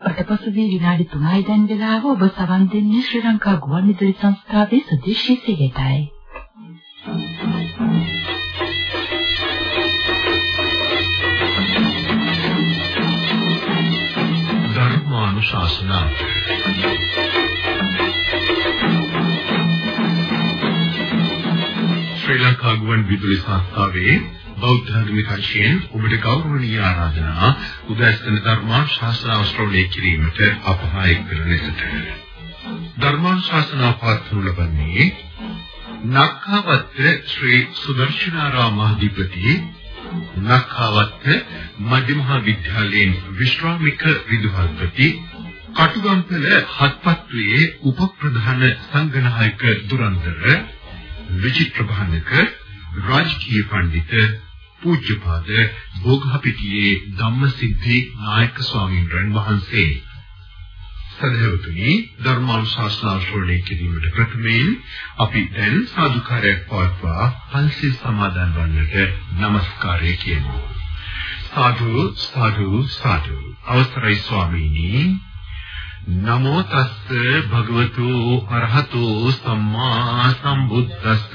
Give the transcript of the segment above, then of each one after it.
අටපසුවේ විනාඩි 3යි දැන් වෙලාව ඔබ සවන් දෙන්නේ ශ්‍රී ලංකා ගුවන්විදුලි සංස්ථාවේ සදේශීය සේවයටයි. ධර්මානුශාසනා ශ්‍රී ලංකා ගුවන්විදුලි සංස්ථාවේ බෞද්ධ ධර්මිකයන් ඔබට ගෞරවනීය ආරාධනා උදැසන ධර්මාශාස්ත්‍රාව ශ්‍රවණය කිරීමට අපහාය කරන ලෙසට ධර්මාශාස්ත්‍රා පාත්‍ර ලබන්නේ නක්ඛවත්ත ශ්‍රී සුදර්ශනාරාම මහදීපති නක්ඛවත්ත මධ්‍යමහා විද්‍යාලයෙන් විශ්‍රාමික විදුහල්පති කටුගම්පල හත්පත්වේ උපප්‍රධාන සංඝනායක දුරන්දර විචිත්‍ර භාණක රාජකීය පඬිතුක පූජ්‍යපාද භෝගහපිටියේ ධම්මසිද්ධි නායක ස්වාමීන් වහන්සේ. සදහවතුනි ධර්මානුශාසනා ශ්‍රවණය කිරීමට ප්‍රථමයෙන් අපි දැන් සාදුකාරයක් පවත්වා පන්සිල් සමාදන් වන්නට নমස්කාරය කියමු. සාදු සාදු සාදු. අවසරයි ස්වාමීනි. නමෝ තස්ස භගවතු අරහතෝ සම්මා සම්බුද්දස්ස.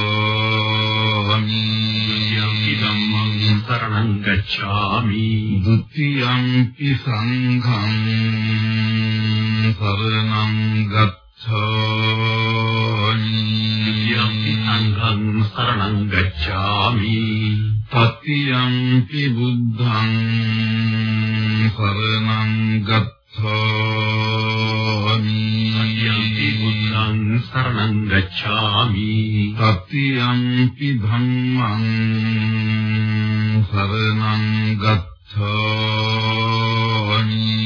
සරණං ගච්ඡාමි ဒ ුතියම්පි සංඝං සරණං ගච්ඡාමි ဒ ුතියම්පි සංඝං සරණං ගච්ඡාමි තතියම්පි බුද්ධං සරණං ගච්ඡාමි සරණං ගච්ඡාමි. සත්‍යංපි ධම්මං සරණං ගච්ඡාමි.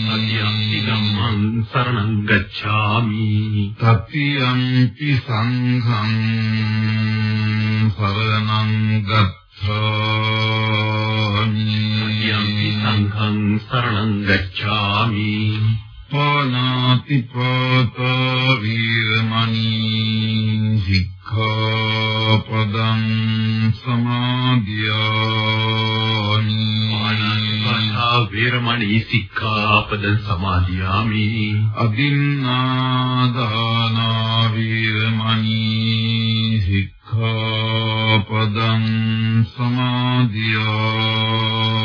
සත්‍යංපි ධම්මං සරණං ගච්ඡාමි. සත්‍යංපි සංඝං සරණං ගච්ඡාමි. සංඝං සරණං ගච්ඡාමි. පොනාති පොතෝ වීරමණී සික්ඛාපදං සමාදියාමි. අනන්තා වීරමණී සික්ඛාපදං සමාදියාමි. අදින්නාදානා වීරමණී සික්ඛාපදං සමාදියාමි.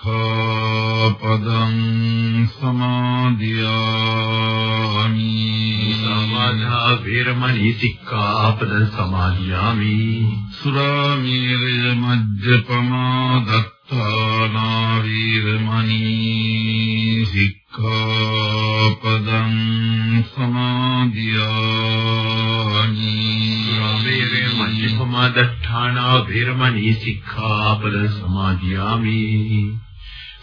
සික්ඛාපදං සමාදියාමි සමාධා වේරමණී සික්ඛාපදං සමාදියාමි සුරාමීරය මජ්ජපමා දත්තානා වීරමණී සික්ඛාපදං සමාදියාමි වේරේ මජ්ජපමාදඨානා වේරමණී සික්ඛාපදං සමාදියාමි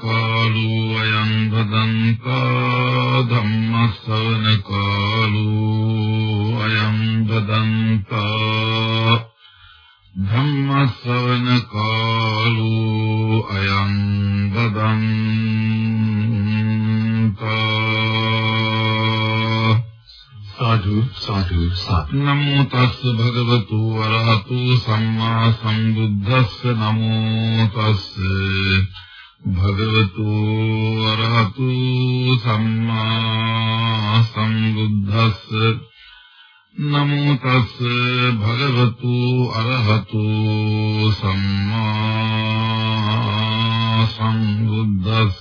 කාලෝ අයං බදන්තා ධම්මස්සවන කාලෝ අයං බදන්තා ධම්මස්සවන කාලෝ අයං බදන්තා සාදු සාදු සාදු. නමෝ තස්ස භගවතු වරහතු සම්මා සම්බුද්දස්ස නමෝ තස්ස භගවතු වරහතු සම්මා සම්බුද්දස්ස. නමෝ තස්ස භගවතු අරහතු සම්මා සම්බුද්දස්ස.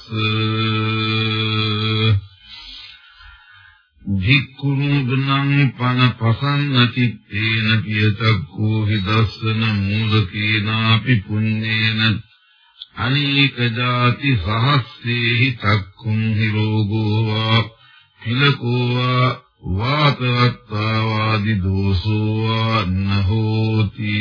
ධික්ඛුනුදනං පන පසන්න චිත්තේන පියතක්ඛෝ හිදස්සන මූලකේනාපි පුඤ්ඤේන අනේක ජාති සහස්සේහි තක්ඛුං හිරෝගෝ වා පිලකෝ වා වාතවත්තා වාදි දෝසෝ වා නහෝති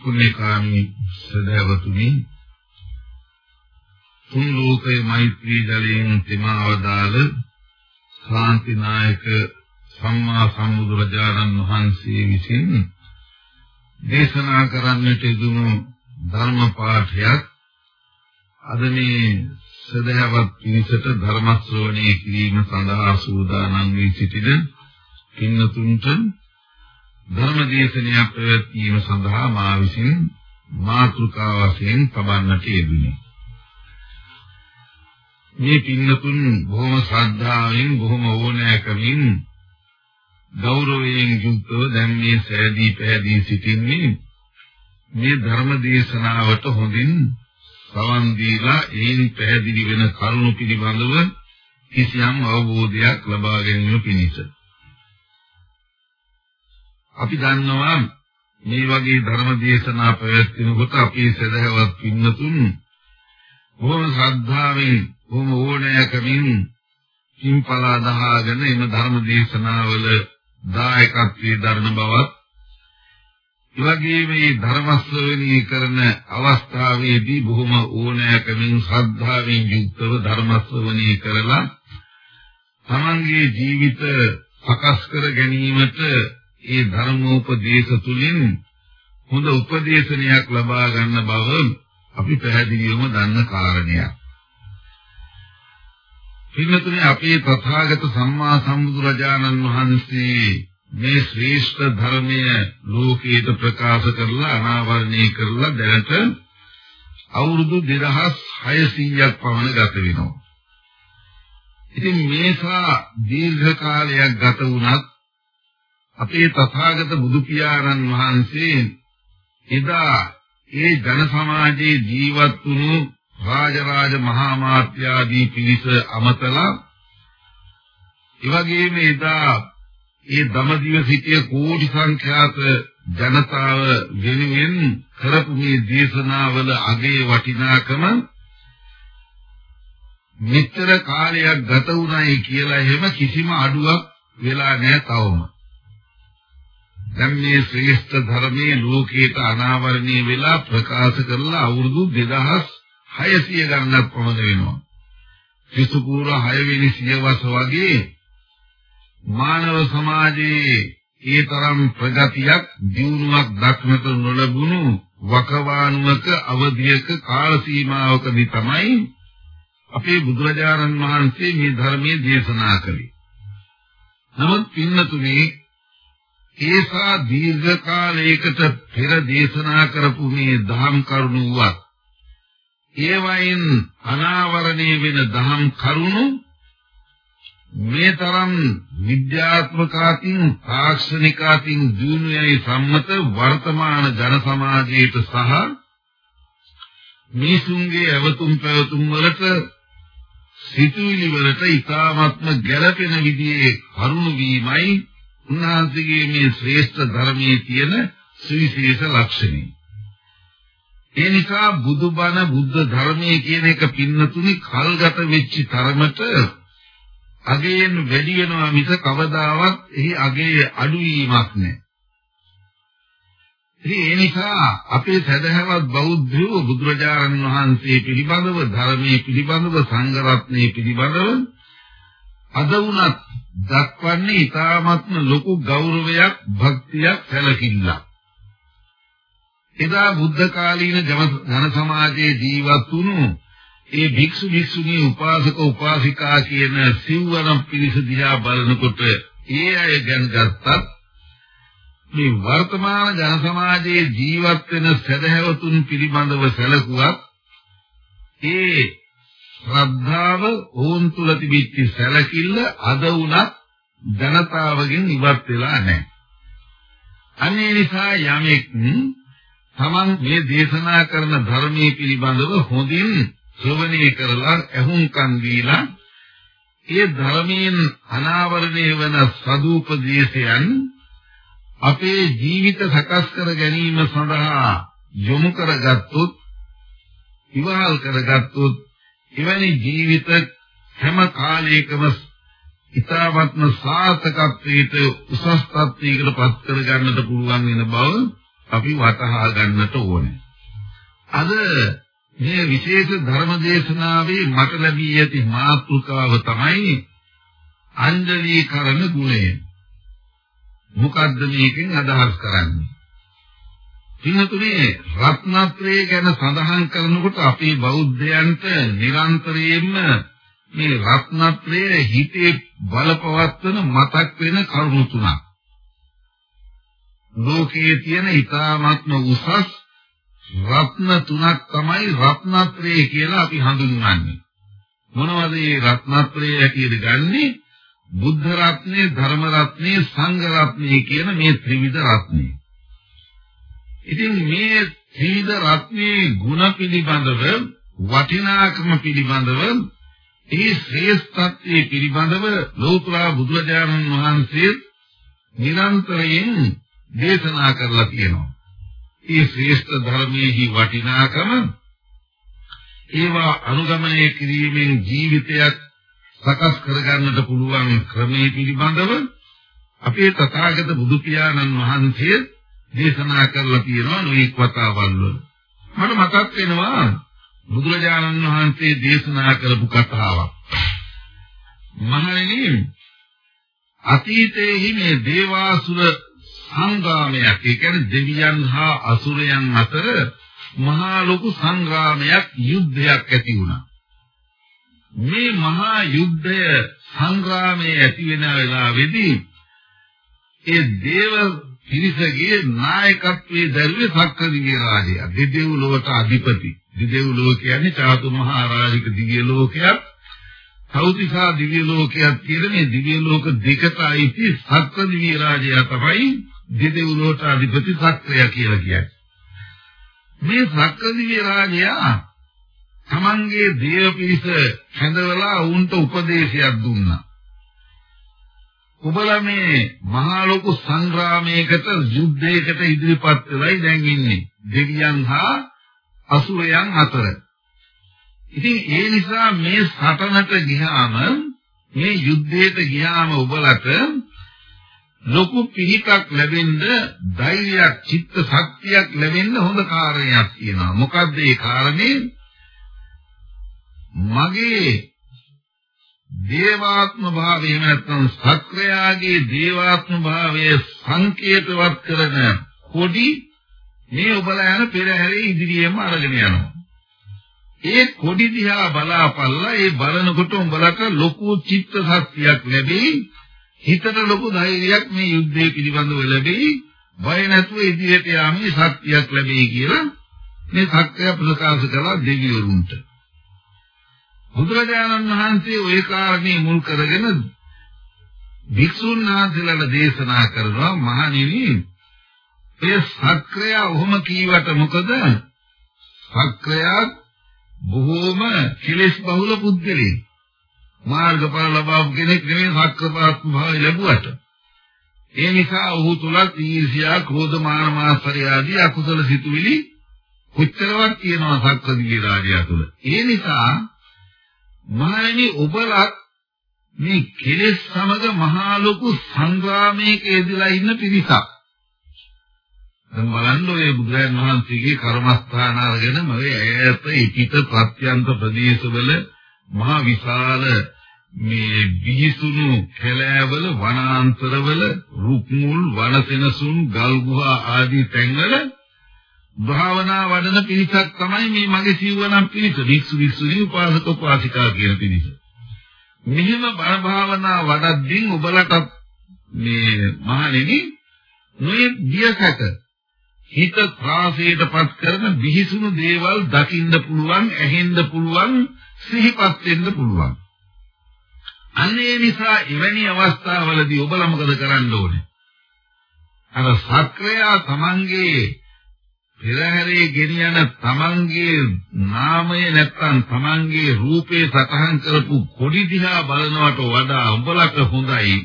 පුණ්‍යකාමී සදවතුනි තුන් ලෝකයේ මෛත්‍රී ජලයෙන් තෙමාවදාල ශාන්තිනායක සම්මා සම්බුදුරජාණන් වහන්සේ විසින් දේශනා කරන්නට යෙදුණු ධර්ම පාඨයක් අද මේ සදහවත් පිරිසට ධර්ම ශ්‍රවණය කිරීම සඳහා සූදානම් වී සිටින පින්නතුන්ට ධර්ම දේශනයක් පැවැත්වීම සඳහා මා විසින් මාතෘකා වශයෙන් තබන්නට යෙදුණි. මේ පින්නතුන් බොහොම ශ්‍රද්ධාවෙන් බොහොම ඕනෑකමින් ගෞරවයෙන් යුක්තව දැන් මේ සෑදී පැහැදී සිටින්නේ මේ ධර්ම දේශනාවට හොඳින් සවන් දීලා ඒන් පැහැදිලි වෙන කරුණු පිළිබඳව කිසියම් අවබෝධයක් ලබා ගැනීම පිණිස. අපි දන්නවා මේ වගේ ධර්ම දේශනා පැවැත්වෙනකොට අපේ සදහවත් පින්නතුන් බොහොම ශ්‍රද්ධාවෙන් බොහොම ඕනෑකමින් කිම්පලා දහාගෙන එම ධර්ම දේශනාවල දායකත්වයේ දරන බවත් එවැගේම මේ ධර්ම ශ්‍රවණී කරන අවස්ථාවේදී බොහොම ඕනෑකමින් ශ්‍රද්ධාවෙන් යුක්තව ධර්ම ශ්‍රවණී කරලා තමන්ගේ ජීවිත සකස් කර ගැනීමට ඒ ධර්මෝපදේශ තුලින් හොඳ උපදේශනයක් ලබා ගන්න බව අපි පැහැදිලිවම දන්න කාරණයක්. පින්නතුනේ අපේ තථාගත සම්මා සම්බුදුරජාණන් වහන්සේ මේ ශ්‍රේෂ්ඨ ධර්මය ලෝකයට ප්‍රකාශ කරලා අනාවරණය කරලා දැනට අවුරුදු 2600ක් පමණ ගත වෙනවා. ඉතින් මේසා දීර්ඝ කාලයක් ගත වුණත් අපේ තථාගත බුදු පියාණන් වහන්සේ එදා ඒ ජන සමාජයේ ජීවත් වුණු රාජරාජ මහා මාත්‍යාදී පිරිස අමතලා එවැගේම එදා ඒ දමදිව සිටිය කෝටි සංඛ්‍යාත ජනතාව වෙනුවෙන් කරපු මේ දේශනාවල අගේ වටිනාකම මෙතර කාලයක් ගත වුණයි කියලා එහෙම කිසිම අඩුවක් වෙලා නැහැ තවම. දැන් මේ ශ්‍රේෂ්ඨ ධර්මයේ ලෝකයට අනාවරණය වෙලා ප්‍රකාශ කරලා අවුරුදු 2600 ගණනක් පමණ වෙනවා. ක්‍රිස්තු පූර්ව 6 වෙනි සියවස වගේ මානව සමාජයේ ඒ තරම් ප්‍රගතියක් දියුණුවක් දක්නට නොලැබුණු වකවානුවක අවධියක කාල සීමාවකදී තමයි අපේ බුදුරජාණන් වහන්සේ මේ ධර්මයේ දේශනා කළේ. නමුත් පින්නතුනේ ඒසා දීර්ඝ කාලයකට පෙර දේශනා කරපු මේ දහම් කරුණුවක් ඒවයින් අනාවරණය වෙන දහම් කරුණු මේ තරම් විද්‍යාත්මකාතින් තාක්ෂණිකාතින් දිනුයයි සම්මත වර්තමාන ජන සමාජයට සහ මිනිසුන්ගේ අවතුම් පැවතුම් වලට සිතුවිලි වලට ඊ타ත්ම ගැළපෙන විදිහේ කරුණු වීමයි උන්වහන්සේගේ මේ ශ්‍රේෂ්ඨ ධර්මයේ තියෙන සුවිශේෂ ලක්ෂණය. ඒ නිසා බුදුබණ බුද්ධ ධර්මයේ කියන එක පින්නතුනි කල්ගත වෙච්ච තරමට අගයෙන් වැඩි වෙනවා මිස කවදාවත් එහි අගේ අඩුවීමක් නැහැ. ඉතින් ඒ නිසා අපේ සදහවත් බෞද්ධයෝ බුදුරජාණන් වහන්සේ පිළිබඳව ධර්මයේ පිළිබඳව සංඝ රත්නයේ පිළිබඳව අද වුණත් දක්වන්නේ ඊ타ත්ම ලොකු ගෞරවයක් භක්තියක් සැලකිල්ලක්. එදා බුද්ධ කාලීන ජන සමාජයේ ජීවත් වුණු ඒ භික්ෂු භික්ෂුණී උපාසක උපාසිකා කියන සිව්වනම් පිරිස දිහා බලනකොට ඒ අය ගැන ගත්තත් මේ වර්තමාන ජන සමාජයේ ජීවත් වෙන සදහැවතුන් පිළිබඳව සැලකුවත් ඒ ශ්‍රද්ධාව ඕන් තුල තිබිච්ච සැලකිල්ල අද වුණත් ජනතාවගෙන් ඉවත් වෙලා නැහැ. අනේ නිසා යමෙක් තමන් මේ දේශනා කරන ධර්මයේ පිළිබඳව හොඳින් ශ්‍රවණය කරලා ඇහුම්කන් දීලා ඒ ධර්මයෙන් අනාවරණය වන සදුපදේශයන් අපේ ජීවිත සකස් කර ගැනීම සඳහා යොමු කරගත්තොත් ඉවහල් කරගත්තොත් එවැනි ජීවිත හැම කාලයකම ඊ타වත්ම සාර්ථකත්වයට උසස් තත්ත්වයකට පත් කර ගන්නට පුළුවන් වෙන බව අපි වටහා ගන්නට ඕනේ. අද මේ විශේෂ ධර්ම දේශනාවේ මට ලැබී ඇති මාතෘකාව තමයි අංජලීකරණ ගුණය. මොකද්ද මේකෙන් අදහස් කරන්නේ? පින්තුනේ රත්නත්‍රය ගැන සඳහන් කරනකොට අපේ බෞද්ධයන්ට නිරන්තරයෙන්ම මේ රත්නත්‍රය හිතේ බලපවත්වන මතක් වෙන කරුණු තුනක්. ලෝකයේ තියෙන ඊ타ත්ම උසස් රත්න තුනක් තමයි රත්නත්‍රය කියලා අපි හඳුන්වන්නේ. මොනවද මේ රත්නත්‍රය හැටියට ගන්නේ? බුද්ධ රත්නේ, ධර්ම රත්නේ, සංඝ රත්නේ කියන මේ ත්‍රිවිධ රත්නේ. ඉතින් මේ ත්‍රිවිධ රත්නේ ගුණ පිළිබඳව වටිනාකම පිළිබඳව ඒ ශ්‍රේෂ්ඨත්වයේ පිළිබඳව ලෝතර බුදුරජාණන් වහන්සේ නිරන්තරයෙන් දේශනා කරලා තියෙනවා. මේ ශ්‍රේෂ්ඨ ධර්මයේහි වටිනාකම ඒවා අනුගමනය කිරීමෙන් ජීවිතයක් සකස් කරගන්නට පුළුවන් ක්‍රමයේ පිළිබඳව අපේ තථාගත බුදු පියාණන් වහන්සේ දේශනා කරලා තියෙනවා නොඑක් වතාවල් වල. මට මතක් වෙනවා බුදුරජාණන් වහන්සේ දේශනා කරපු කතාවක්. මහණෙනි අතීතයේ මේ දේවාසුර සංග්‍රාමයක් ඒ කියන්නේ දෙවියන් හා අසුරයන් අතර මහා ලොකු සංග්‍රාමයක් යුද්ධයක් ඇති වුණා. මේ මහා යුද්ධය සංග්‍රාමයේ ඇති වෙන වෙලාවේදී ඒ දේව පිරිසගේ නායකත්වයේ දැරුවේ සක්‍රදිවිය රාජයා දෙදෙව් ලොවට අධිපති. දෙදෙව් ලෝක කියන්නේ චාතු මහා රාජික දිව්‍ය ලෝකයක්. සෞතිසා දිව්‍ය ලෝකයක් කියන මේ දිව්‍ය ලෝක දෙකට අයිති සක්‍රදිවිය රාජයා තමයි දෙදෙව් ලෝක අධිපති සක්‍රය කියලා කියන්නේ. මේ සක්‍රදිවිය රාජයා තමන්ගේ දේව පිරිස හැඳවලා උන්ට උපදේශයක් දුන්නා. ඔබලා මේ මහා ලොකු සංග්‍රාමයකට යුද්ධයකට ඉදිරිපත් වෙලයි දැන් ඉන්නේ. දෙවියන් හා අසුරයන් අතර. ඉතින් ඒ නිසා මේ සටනට ගියාම මේ යුද්ධයට ගියාම ඔබලට ලොකු පිහිටක් ලැබෙන්න ධෛර්යයක් චිත්ත ශක්තියක් ලැබෙන්න හොඳ කාරණයක් තියෙනවා. මොකද්ද ඒ කාරණේ? මගේ දේවාත්ම භාවය නැත්නම් සක්‍රයාගේ දේවාත්ම භාවය සංකේතවත් කරන කොඩි මේ ඔබලා යන පෙරහැරේ ඉදිරියෙම අරගෙන යනවා. ඒ කොඩි දිහා බලාපල්ලා ඒ බලනකොට උඹලට ලොකු චිත්ත ශක්තියක් ලැබෙයි. හිතට ලොකු ධෛර්යයක් මේ යුද්ධය පිළිබඳව ලැබෙයි. බය නැතුව ඉදිරියට යාමේ ශක්තියක් ලැබෙයි කියලා මේ සත්‍ය ප්‍රකාශ කළා දෙවිවරුන්ට. බුදුරජාණන් වහන්සේ ওই කාරණේ මුල් කරගෙන භික්ෂුන් වහන්සේලාට දේශනා කරනවා මහණෙනි ඒ සක්‍රය ඔහොම කීවට මොකද සක්‍රයා බොහෝම කෙලෙස් බහුල පුද්ගලෙක් මාර්ගඵල ලබාපු කෙනෙක් නෙමෙයි සක්‍රපාත් භාවය ලැබුවට ඒ නිසා ඔහු තුල ඊර්ෂ්‍යා ක්‍රෝධ මාන මාස්තරය ආදී අකුසල සිතුවිලි කොච්චරවත් කියනවා සක්වදිගේ රාජයා තුල. ඒ නිසා මහණෙනි ඔබලත් මේ කෙලෙස් සමග මහා ලොකු සංග්‍රාමයක යෙදලා ඉන්න පිරිසක්. දැන් බලන්න ඔය බුදුරජාණන් වහන්සේගේ කර්මස්ථාන අරගෙන මගේ ඈත ඉතිත ප්‍රත්‍යන්ත ප්‍රදේශවල මහා විශාල මේ බිහිසුණු කැලෑවල වනාන්තරවල රුක් මුල් වනසෙනසුන් ගල් ගුහා ආදී තැන්වල භාවනා වඩන පිරිසක් තමයි මේ මගේ සිව්වනම් පිරිස වික්ෂු වික්ෂුණී උපාසක උපාසිකා කියන පිරිස. මෙහෙම බණ භාවනා වඩද්දී ඔබලට මේ මහණෙනි නොයේ බියසක හිත ත්‍රාසයටපත් කරන විහිසුණු දේවල් දකින්න පුළුවන් ඇහෙන්න පුළුවන් සිහිපත් වෙන්න පුළුවන්. අනේ නිසා එවැනි අවස්ථාවලදී ඔබලා මොකද කරන්න ඕනේ? අර සක්‍රයා තමන්ගේ පෙරහැරේ ගෙනියන තමන්ගේ නාමය නැත්තම් තමන්ගේ රූපේ සතහන් කරපු කොඩි දිහා බලනවට වඩා උඹලට හොඳයි.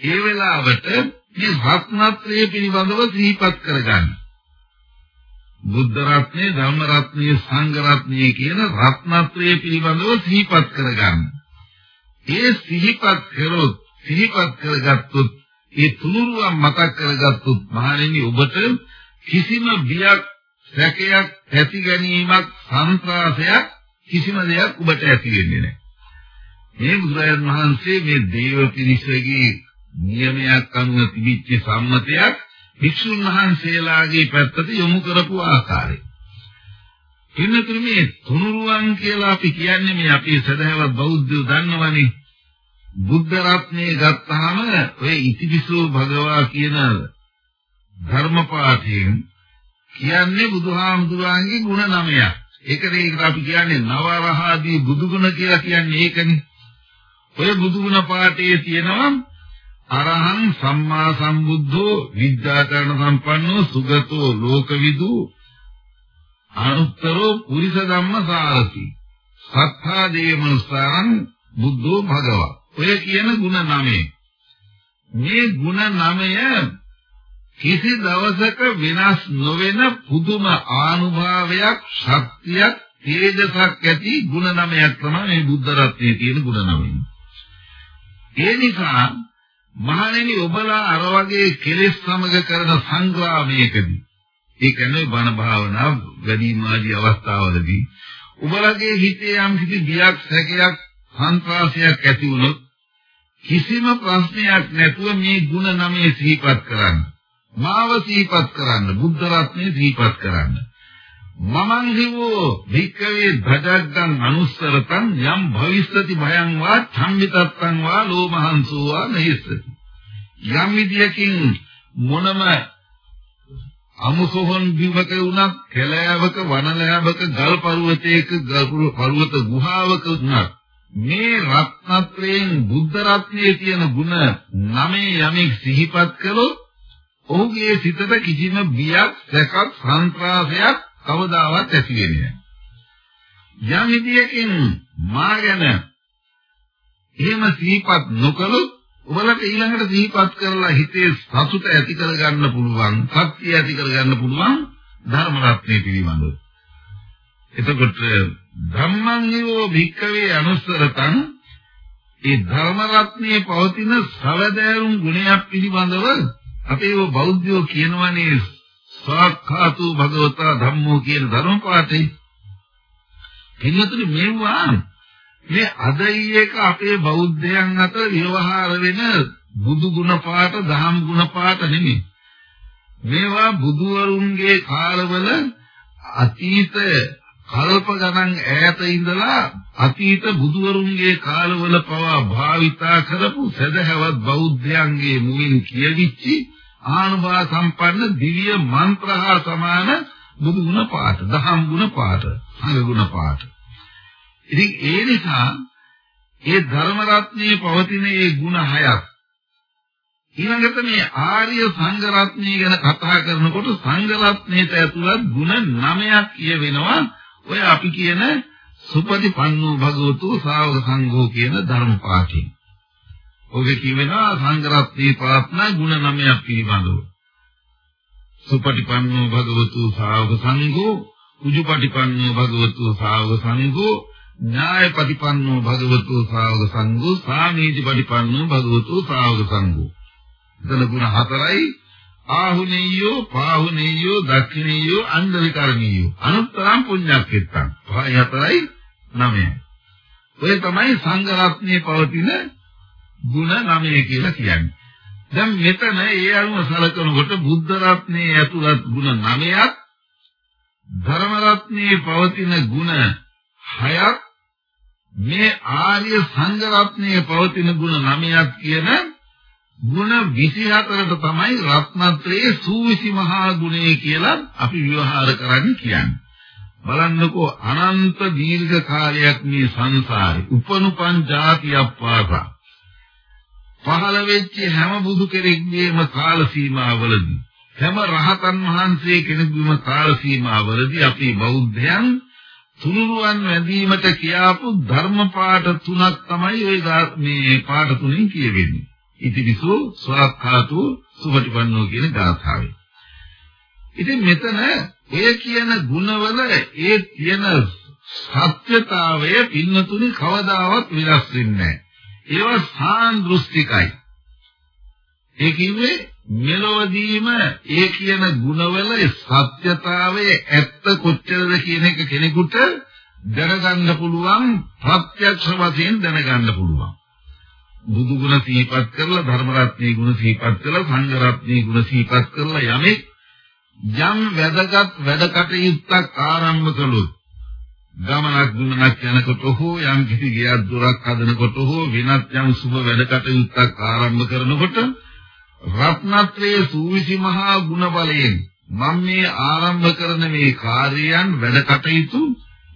ඒ වෙලාවට මේ රත්නත්‍රය පිළිබඳව සිහිපත් කරගන්න. බුද්ධ රත්නේ, ධම්ම රත්නේ, සංඝ රත්නේ කියන රත්නත්‍රය පිළිබඳව සිහිපත් කරගන්න. ඒ සිහිපත් කරොත්, සිහිපත් කරගත්තොත්, ඒ තුනුරුවන් මතක් කරගත්තොත් මහණෙනි ඔබට කිසිම බියක්, සැකයක්, ඇති ගැනීමක්, සන්ත්‍රාසයක් කිසිම දෙයක් ඔබට ඇති වෙන්නේ නැහැ. මේ බුදුරජාණන් වහන්සේ මේ දේව පිරිසගේ නියමයක් අනුව තිබිච්ච සම්මතයක් භික්ෂුන් වහන්සේලාගේ පැත්තට යොමු කරපු ආකාරය. එන්නතුරු මේ තුනුරුවන් කියලා අපි කියන්නේ මේ අපේ සදහවත් බෞද්ධයෝ දන්නවනේ. බුද්ධ රත්නේ ගත්තාම ඔය ඉතිපිසෝ භගවා කියන ධර්ම පාඨයෙන් කියන්නේ බුදුහාමුදුරන්ගේ ගුණ නමයක්. ඒකට ඒකට අපි කියන්නේ නවරහාදී බුදුගුණ කියලා කියන්නේ ඒකනේ. ඔය බුදුගුණ පාඨයේ තියෙනවා අරහං සම්මා සම්බුද්ධෝ විද්‍යාකරණ සම්පන්නෝ සුගතෝ ලෝකවිදු අනුත්තරෝ පුරිස ධම්ම සාරති සත්තා දේමනුස්සාරං බුද්ධෝ භගවා ඔය කියන ಗುಣ නමේ මේ ಗುಣ නමය කිසි දවසක වෙනස් නොවන පුදුම ආනුභාවයක් ශක්තියක් තේජසක් ඇති ಗುಣ නමයක් තමයි මේ බුද්ධ රත්නයේ තියෙන ಗುಣ නමය ඒ නිසා මහණෙනි ඔබලා අර වගේ කෙලෙස් සමග කරන සංග්‍රාමයකදී ඒ කියන්නේ බණ භාවනා වැඩිම ආදී අවස්ථාවලදී ඔබලගේ හිතේ යම් කිසි බියක් සැකයක් සංත්‍රාසයක් ඇති වුණොත් කිසිම ප්‍රශ්නයක් නැතුව මේ ಗುಣ නමේ සිහිපත් කරන්න මාව සිහිපත් කරන්න බුද්ධ රත්නේ සිහිපත් කරන්න මමං හිවෝ භික්කවේ භජග්ගං අනුස්සරතං යම් භවිස්සති භයං වා ධම්මිතත්තං වා ලෝමහංසෝ වා නහිස්සති යම් විදියකින් මොනම අමුසොහොන් බිමක වුණත් කැලෑවක වනලෑවක ගල් පර්වතයක ගල් පර්වත ගුහාවක වුණත් මේ රත්නත්‍රයෙන් බුද්ධ රත්නයේ තියෙන ಗುಣ නමේ යමෙක් සිහිපත් කළොත් ඔහුගේ සිතට කිසිම බියක් සැකක් සංත්‍රාසයක් කවදාවත් ඇති වෙන්නේ නැහැ. යම් විදියකින් මා ගැන එහෙම සිහිපත් නොකළොත් ඔබලට ඊළඟට සිහිපත් කරලා හිතේ සතුට ඇති කරගන්න පුළුවන්, ශක්තිය ඇති කරගන්න පුළුවන් ධර්ම රත්නය පිළිබඳව. එතකොට ධම්මං නිවෝ භික්කවේ අනුස්සරතං ඒ ධර්ම රත්නයේ පවතින සවදෑරුම් ගුණයක් පිළිබඳව අපේ බෞද්ධයෝ කියනවනේ සාක්ඛාතු භගවතා ධම්මෝ කියන ධර්ම පාඨේ පිළිතුරු මේවා මේ අද ඊයක අපේ බෞද්ධයන් අතර ව්‍යවහාර වෙන බුදු ගුණ පාඨ දහම් ගුණ පාඨ නෙමෙයි. මේවා බුදුවරුන්ගේ කාලවල අතීත කල්ප ගණන් ඈත ඉඳලා අතීත බුදුවරුන්ගේ කාලවල පවා භාවිතා කරපු සදහවත් බෞද්ධයන්ගේ මුවින් කියවිච්චි ආනුභාව සම්පන්න දිව්‍ය මන්ත්‍ර හා සමාන බුදු ගුණ පාඨ, දහම් ගුණ පාඨ, සංඝ ගුණ පාඨ. ඉතින් ඒ නිසා ඒ ධර්ම රත්නයේ පවතින ඒ ගුණ හයක් ඊළඟට මේ ආර්ය සංඝ රත්නය ගැන කතා කරනකොට සංඝ රත්නයට ඇතුළත් ගුණ 9ක් කියවෙනවා ඔය අපි කියන සුපටිපන්නෝ භගවතු ශ්‍රාවක සංඝෝ කියන ධර්ම පාඨයෙන් ඔබ කියවෙනවා සංඝ රත්නයේ ප්‍රාර්ථනා ගුණ නමයක් පිළිබඳව. සුපටිපන්නෝ භගවතු ශාවක සංඝෝ උජුපටිපන්නෝ භගවතු ශාවක සංඝෝ ඥායපටිපන්නෝ භගවතු ශාවක සංඝෝ සාමීතිපටිපන්නෝ භගවතු ශාවක සංඝෝ. එතන ගුණ හතරයි. ආහුනීයෝ පාහුනීයෝ දක්ඛිනීයෝ අන්ධවිකරණීයෝ අනුත්තරම් පුඤ්ඤක්කෙත්තං පහයි හතරයි නවයයි. ඔය තමයි සංඝ රත්නයේ පවතින ගුණ නවය කියලා කියන්නේ. දැන් මෙතන ඒ අනුව සලකනකොට බුද්ධ රත්නයේ ඇතුළත් ගුණ නවයක් ධර්ම රත්නයේ පවතින ගුණ හයක් මේ ආර්ය සංඝ රත්නයේ පවතින ගුණ නවයක් කියන ගුණ 24ට තමයි රත්නත්‍රයේ සූවිසි මහා ගුණය කියලා අපි විවහාර කරන්නේ කියන්නේ. බලන්නකෝ අනන්ත දීර්ඝ කාලයක් මේ සංසාරේ. උපනුපන් જાතියක් පාසා පහළ වෙච්ච හැම බුදු කෙනෙක්ගේම කාල සීමාවලදී හැම රහතන් වහන්සේ කෙනෙකුගේම කාල සීමාවලදී අපි බෞද්ධයන් තුනුරුවන් වැඳීමට කියාපු ධර්ම පාඩ තුනක් තමයි ওই මේ පාඩ තුنين කියවෙන්නේ. ඉතිවිසෝ සරක්ඛාතු සුපටිපන්නෝ කියන ගාථාවේ. ඉතින් මෙතන ඔය කියන ಗುಣවල ඒ තියෙන සත්‍යතාවය පින්නතුනි කවදාවත් වෙනස් වෙන්නේ නැහැ. ඒවා සාන්දෘෂ්ටිකයි. ඒ කිව්වේ මෙලොවදීම ඒ කියන ගුණවල සත්‍යතාවයේ ඇත්ත කොච්චරද කියන එක කෙනෙකුට දැනගන්න පුළුවන් ප්‍රත්‍යක්ෂ වශයෙන් දැනගන්න පුළුවන්. බුදු ගුණ සිහිපත් කරලා ධර්ම රත්නයේ ගුණ සිහිපත් කරලා සංඝ රත්නයේ ගුණ සිහිපත් කරලා යමෙක් යම් වැදගත් වැඩ කටයුත්තක් ආරම්භ කළොත් ගමනක් ගමනක් යනකොට හෝ යම් කිසි ගියක් දොරක් හදනකොට හෝ වෙනත් යම් සුබ වැඩ කටයුත්තක් ආරම්භ කරනකොට රත්නත්‍රයේ සූවිසි මහා ගුණ බලයෙන් මම මේ ආරම්භ කරන මේ කාර්යයන් වැඩ කටයුතු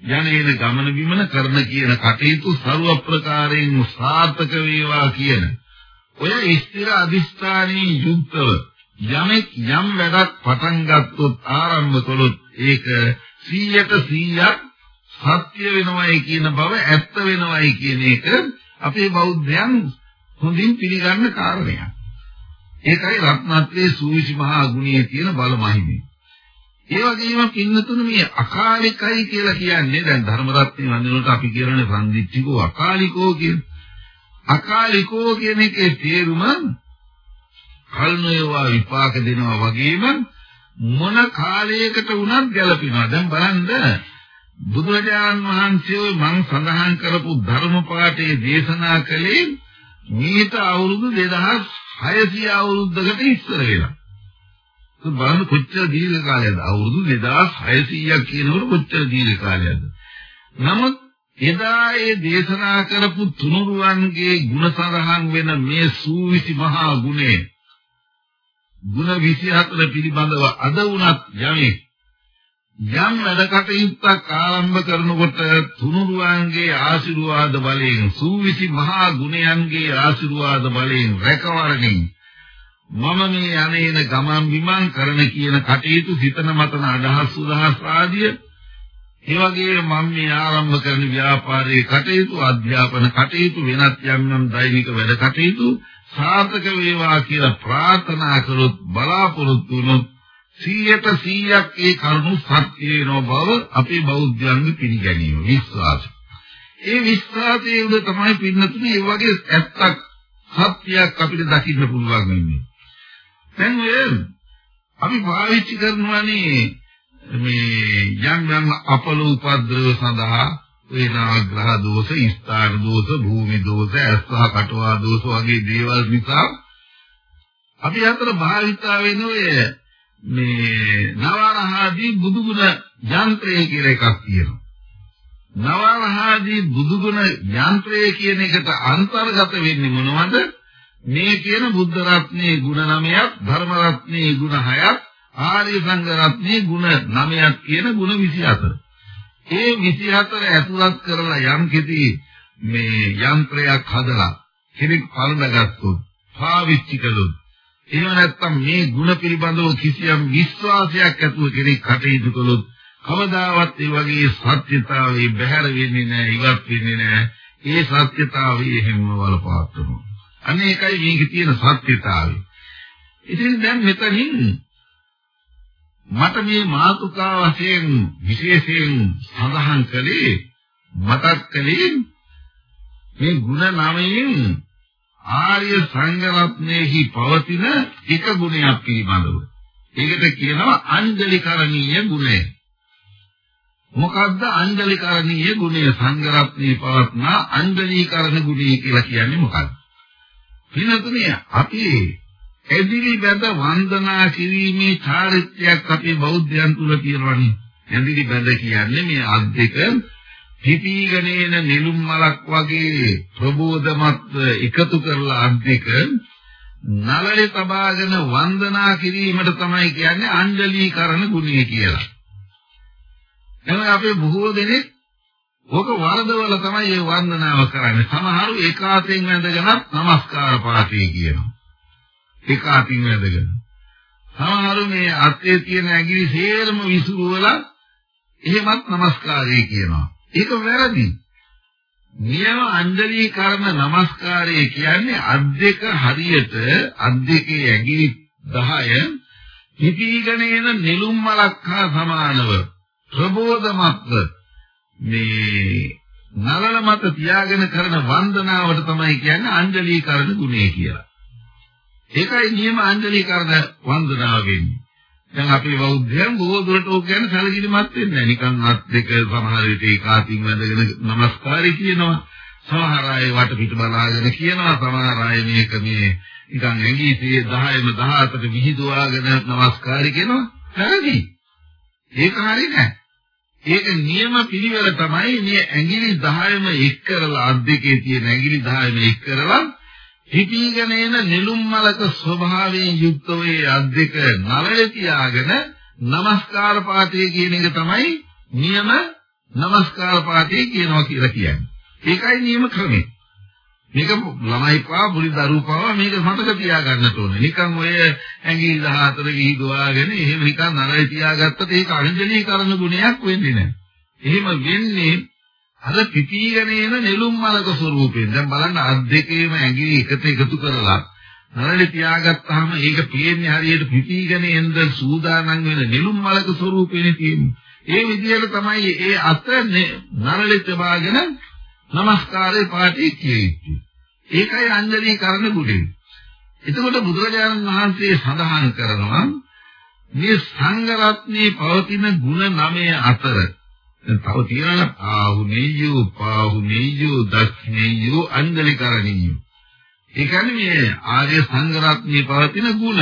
යන්නේන ගමන බිමන කරන කියන කටයුතු ਸਰව ප්‍රකාරයෙන් සාර්ථක වේවා කියන ඔය ස්ථිර අදිස්ථානයේ යුක්තව යමෙක් යම් වැඩක් පටන් ගත්තොත් ආරම්භ කළොත් ඒක 100ට 100ක් සත්‍ය වෙනවයි කියන බව ඇත්ත වෙනවයි කියන එක අපේ බෞද්ධයන් හොඳින් පිළිගන්න කාරණයක්. ඒකයි රත්නත්‍රයේ සූවිසි මහා ගුණයේ තියෙන බලමහිමේ. ඒ වගේම පින්නතුන මේ අකාලිකයි කියලා කියන්නේ දැන් ධර්ම රත්නේ වන්දනට අපි කියනනේ සම්දිත්තිකෝ අකාලිකෝ කියන. අකාලිකෝ කියන එකේ තේරුම කල්නේවා විපාක දෙනවා වගේම මොන කාලයකට වුණත් ගැලපෙනවා. දැන් බලන්න බුදුරජාණන් වහන්සේ මං සඳහන් කරපු ධර්ම පාඨයේ දේශනා කළේ මීට අවුරුදු 2600 අවුරුද්දකට ඉස්සර වෙලා. ඒක බලන්න කොච්චර දීර්ඝ කාලයක්ද? අවුරුදු 2600ක් කියනකොට කොච්චර දීර්ඝ කාලයක්ද? නමුත් එදා ඒ දේශනා කරපු තුනුරුවන්ගේ ಗುಣ සඳහන් වෙන මේ සූවිසි මහා ගුණේ ಗುಣ 24 පිළිබඳව අද වුණත් යමෙක් යම් වැඩ කටයුත්තක් ආරම්භ කරනකොට තුනුරුවන්ගේ ආශිර්වාද බලයෙන් සූවිසි මහා ගුණයන්ගේ ආශිර්වාද බලයෙන් රැකවරණින් මම මේ අනේන ගමන් බිමන් කරන කියන කටයුතු හිතන මතන අදහස් උදහස් ආදිය. ඒ වගේම මම මේ ආරම්භ කරන ව්‍යාපාරයේ කටයුතු අධ්‍යාපන කටයුතු වෙනත් යම් යම් දෛනික වැඩ කටයුතු සාර්ථක වේවා කියලා ප්‍රාර්ථනා කරොත් බලාපොරොත්තු වුණොත් 100ට 100ක් ඒ කරුණු සත්‍ය වෙනව බව අපේ බෞද්ධයන්ගේ පිළිගැනීම විශ්වාසය. ඒ විශ්වාසයේ උද තමයි පින්නතුනේ මේ වගේ ඇත්තක් සත්‍යයක් අපිට දකින්න පුළුවන් වෙන්නේ. දැන් ඔය අපි පාවිච්චි කරනවානේ මේ යම් යම් අපල උපද්‍රව සඳහා ඒ නාග්‍රහ දෝෂ, ස්ථාන දෝෂ, භූමි දෝෂ, අස්සා කටවා දෝෂ වගේ දේවල් නිසා අපි අතර භාවිතා වෙන ඔය මේ නවරහාදී බුදුගුණ යන්ත්‍රය කියලා එකක් තියෙනවා. නවරහාදී බුදුගුණ යන්ත්‍රය කියන එකට අන්තර්ගත වෙන්නේ මොනවද? මේ කියන බුද්ධ රත්නයේ ගුණ 9ක්, ධර්ම රත්නයේ ගුණ 6ක්, ආර්ය සංඝ රත්නයේ ගුණ 9ක් කියන ගුණ 24. ඒ 24 ඇතුළත් කරලා යම් කිසි මේ යන්ත්‍රයක් හදලා කෙනෙක් පලඳගත්තොත් පාවිච්චි කළොත් එහෙම නැත්නම් මේ ಗುಣ පිළිබඳව කිසියම් විශ්වාසයක් ඇතුව කෙනෙක් කටයුතු කළොත් කවදාවත් ඒ වගේ සත්‍යතාවයේ බැහැර වෙන්නේ නැහැ ඉවත් වෙන්නේ නැහැ ඒ සත්‍යතාවයේ හැම වලපාත්තුනවා අනේකයි මේකේ තියෙන සත්‍යතාවය ඉතින් දැන් මෙතනින් මට මේ මාතුකා වශයෙන් විශේෂයෙන් සඳහන් කළේ මතක් කළේ මේ ಗುಣ නවයෙන් ආර්ය සංඝ රත්නයේහි පවතින එක ගුණයක් පිළිබඳව. ඒකට කියනවා අංජලිකරණීය ගුණය. මොකද්ද අංජලිකරණීය ගුණය? සංඝ රත්නයේ පවත්නා අංජලීකරණ ගුණය කියලා කියන්නේ මොකක්ද? පිනතුනේ අපි එදිරි බඳ වන්දනා කිරීමේ චාරිත්‍රයක් අපේ බෞද්ධයන් තුල තියෙනවානේ. එදිරි බඳ කියන්නේ මේ අත් පිපිගනේන නිලුම් මලක් වගේ ප්‍රබෝධමත්ව එකතු කරලා අධික නලලේ තබාගෙන වන්දනා කිරීමට තමයි කියන්නේ අංජලීකරණ ගුණය කියලා. එහෙනම් අපේ බොහෝ දෙනෙක් ඕක වරදවල තමයි මේ වන්දනාව කරන්නේ. සමහරු ඒකාතෙන් වැඳගෙන নমස්කාර පාඨය කියනවා. ඒකාතින් වැඳගෙන. සමහරු මේ අත්යේ තියෙන ඇඟිලි සේරම විසුරුවලා එහෙමත් নমස්කාරය කියනවා. ඒක වැරදි. නියම අංජලී කරන নমස්කාරය කියන්නේ අත් දෙක හරියට අත් දෙකේ ඇඟිලි 10 පිපීගෙන එන නෙළුම් මලක් හා සමානව ප්‍රබෝධමත්ව මේ නලල මත තියාගෙන කරන වන්දනාවට තමයි කියන්නේ අංජලී කරන ගුණය කියලා. ඒකයි නියම අංජලී කරන වන්දනාව වෙන්නේ. දැන් අපේ බෞද්ධයන් බොහෝ දුරට ඕක ගැන සැලකිලිමත් වෙන්නේ නැහැ. නිකන් අත් දෙක සමහර විට ඒකාතින් වැඳගෙන নমස්කාරය කියනවා. සමහර අය වටපිට බලාගෙන කියනවා. සමහර අය මේක මේ නිකන් ඇඟී සිය 10ම 14ට විහිදුවාගෙන নমස්කාරය කියනවා. වැරදි. ඒක හරිය නැහැ. ඒක නියම පිළිවෙල තමයි මේ ඇඟිලි 10ම එක් කරලා අත් දෙකේ තියෙන ඇඟිලි 10ම එක් කරලා හිතීගෙන එන නිලුම් මලක ස්වභාවයෙන් යුක්ත වේ අද්දක නලය තියාගෙන নমස්කාර පාඨය කියන එක තමයි නියම নমස්කාර පාඨය කියනවා කියලා කියන්නේ. ඒකයි නියම ක්‍රමය. මේක ළමයි පාව පුරි දරුපාව මේක මතක තියාගන්න ඕනේ. නිකන් ඔය ඇඟිලි 14 විහිදුවාගෙන එහෙම නිකන් නලය තියාගත්තත් ඒක අංජනීය කරන ගුණයක් වෙන්නේ නැහැ. එහෙම වෙන්නේ අර පිපීගෙන එන නෙළුම් මලක ස්වරූපයෙන්. දැන් බලන්න අත් දෙකේම ඇඟිලි එකට එකතු කරලා නරලේ තියාගත්තාම ඒක පේන්නේ හරියට පිපීගෙන එන්න සූදානම් වෙන නෙළුම් මලක ස්වරූපෙනේ තියෙන්නේ. ඒ විදිහට තමයි ඒ අත නරලේ තබාගෙන নমස්කාරේ පාටි කියෙන්නේ. ඒකයි අංජලී කරන ගුණය. එතකොට බුදුරජාණන් වහන්සේ සඳහන් කරනවා මේ සංඝ රත්නයේ පවතින ගුණ නවය අතර දැන් තව තියෙනවා පාහුනේයෝ පාහුනේයෝ දක්ඛනේයෝ අංජලිකරණීයෝ. ඒ කියන්නේ මේ ආර්ය සංඝ රත්නයේ පවතින ගුණ.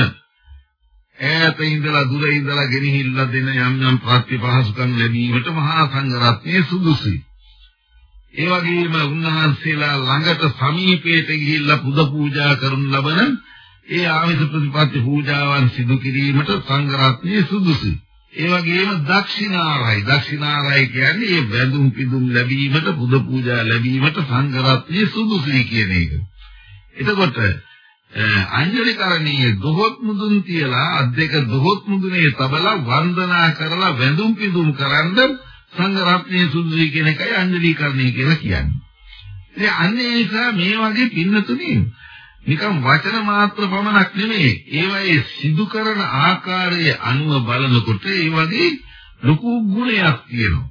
ඈත ඉඳලා දුර ඉඳලා ගෙනහිල්ලා දෙන යම් යම් ප්‍රතිපහසුකම් ලැබීමට මහා සංඝ රත්නයේ සුදුසුයි. ඒ වගේම උන්වහන්සේලා ළඟට සමීපයට ගිහිල්ලා පුද පූජා කරනු ලබන ඒ ආමිෂ ප්‍රතිපත්ති පූජාවන් සිදු කිරීමට සංඝ රත්නයේ සුදුසුයි. ඒ වගේම දක්ෂිනාරයි දක්ෂිනාරයි කියන්නේ මේ වැඳුම් පිදුම් ලැබීමට පුද පූජා ලැබීමට සංඝ රත්නයේ සුදුසුයි කියන එක. එතකොට අංජලිකරණීය දොහොත් මුදුන් තියලා අත් දෙක දොහොත් මුදුනේ තබලා වන්දනා කරලා වැඳුම් පිදුම් කරන්ද සංඝ රත්නයේ සුදුසුයි කියන එකයි අංජලීකරණය කියලා කියන්නේ. ඉතින් අන්නේ නිසා මේ වගේ පින්නතුනේ නිකම් වචන මාත්‍ර පමණක් නෙමෙයි ඒවයේ සිදු කරන ආකාරයේ අනුව බලනකොට ඒ වගේ ලොකු ගුණයක් තියෙනවා.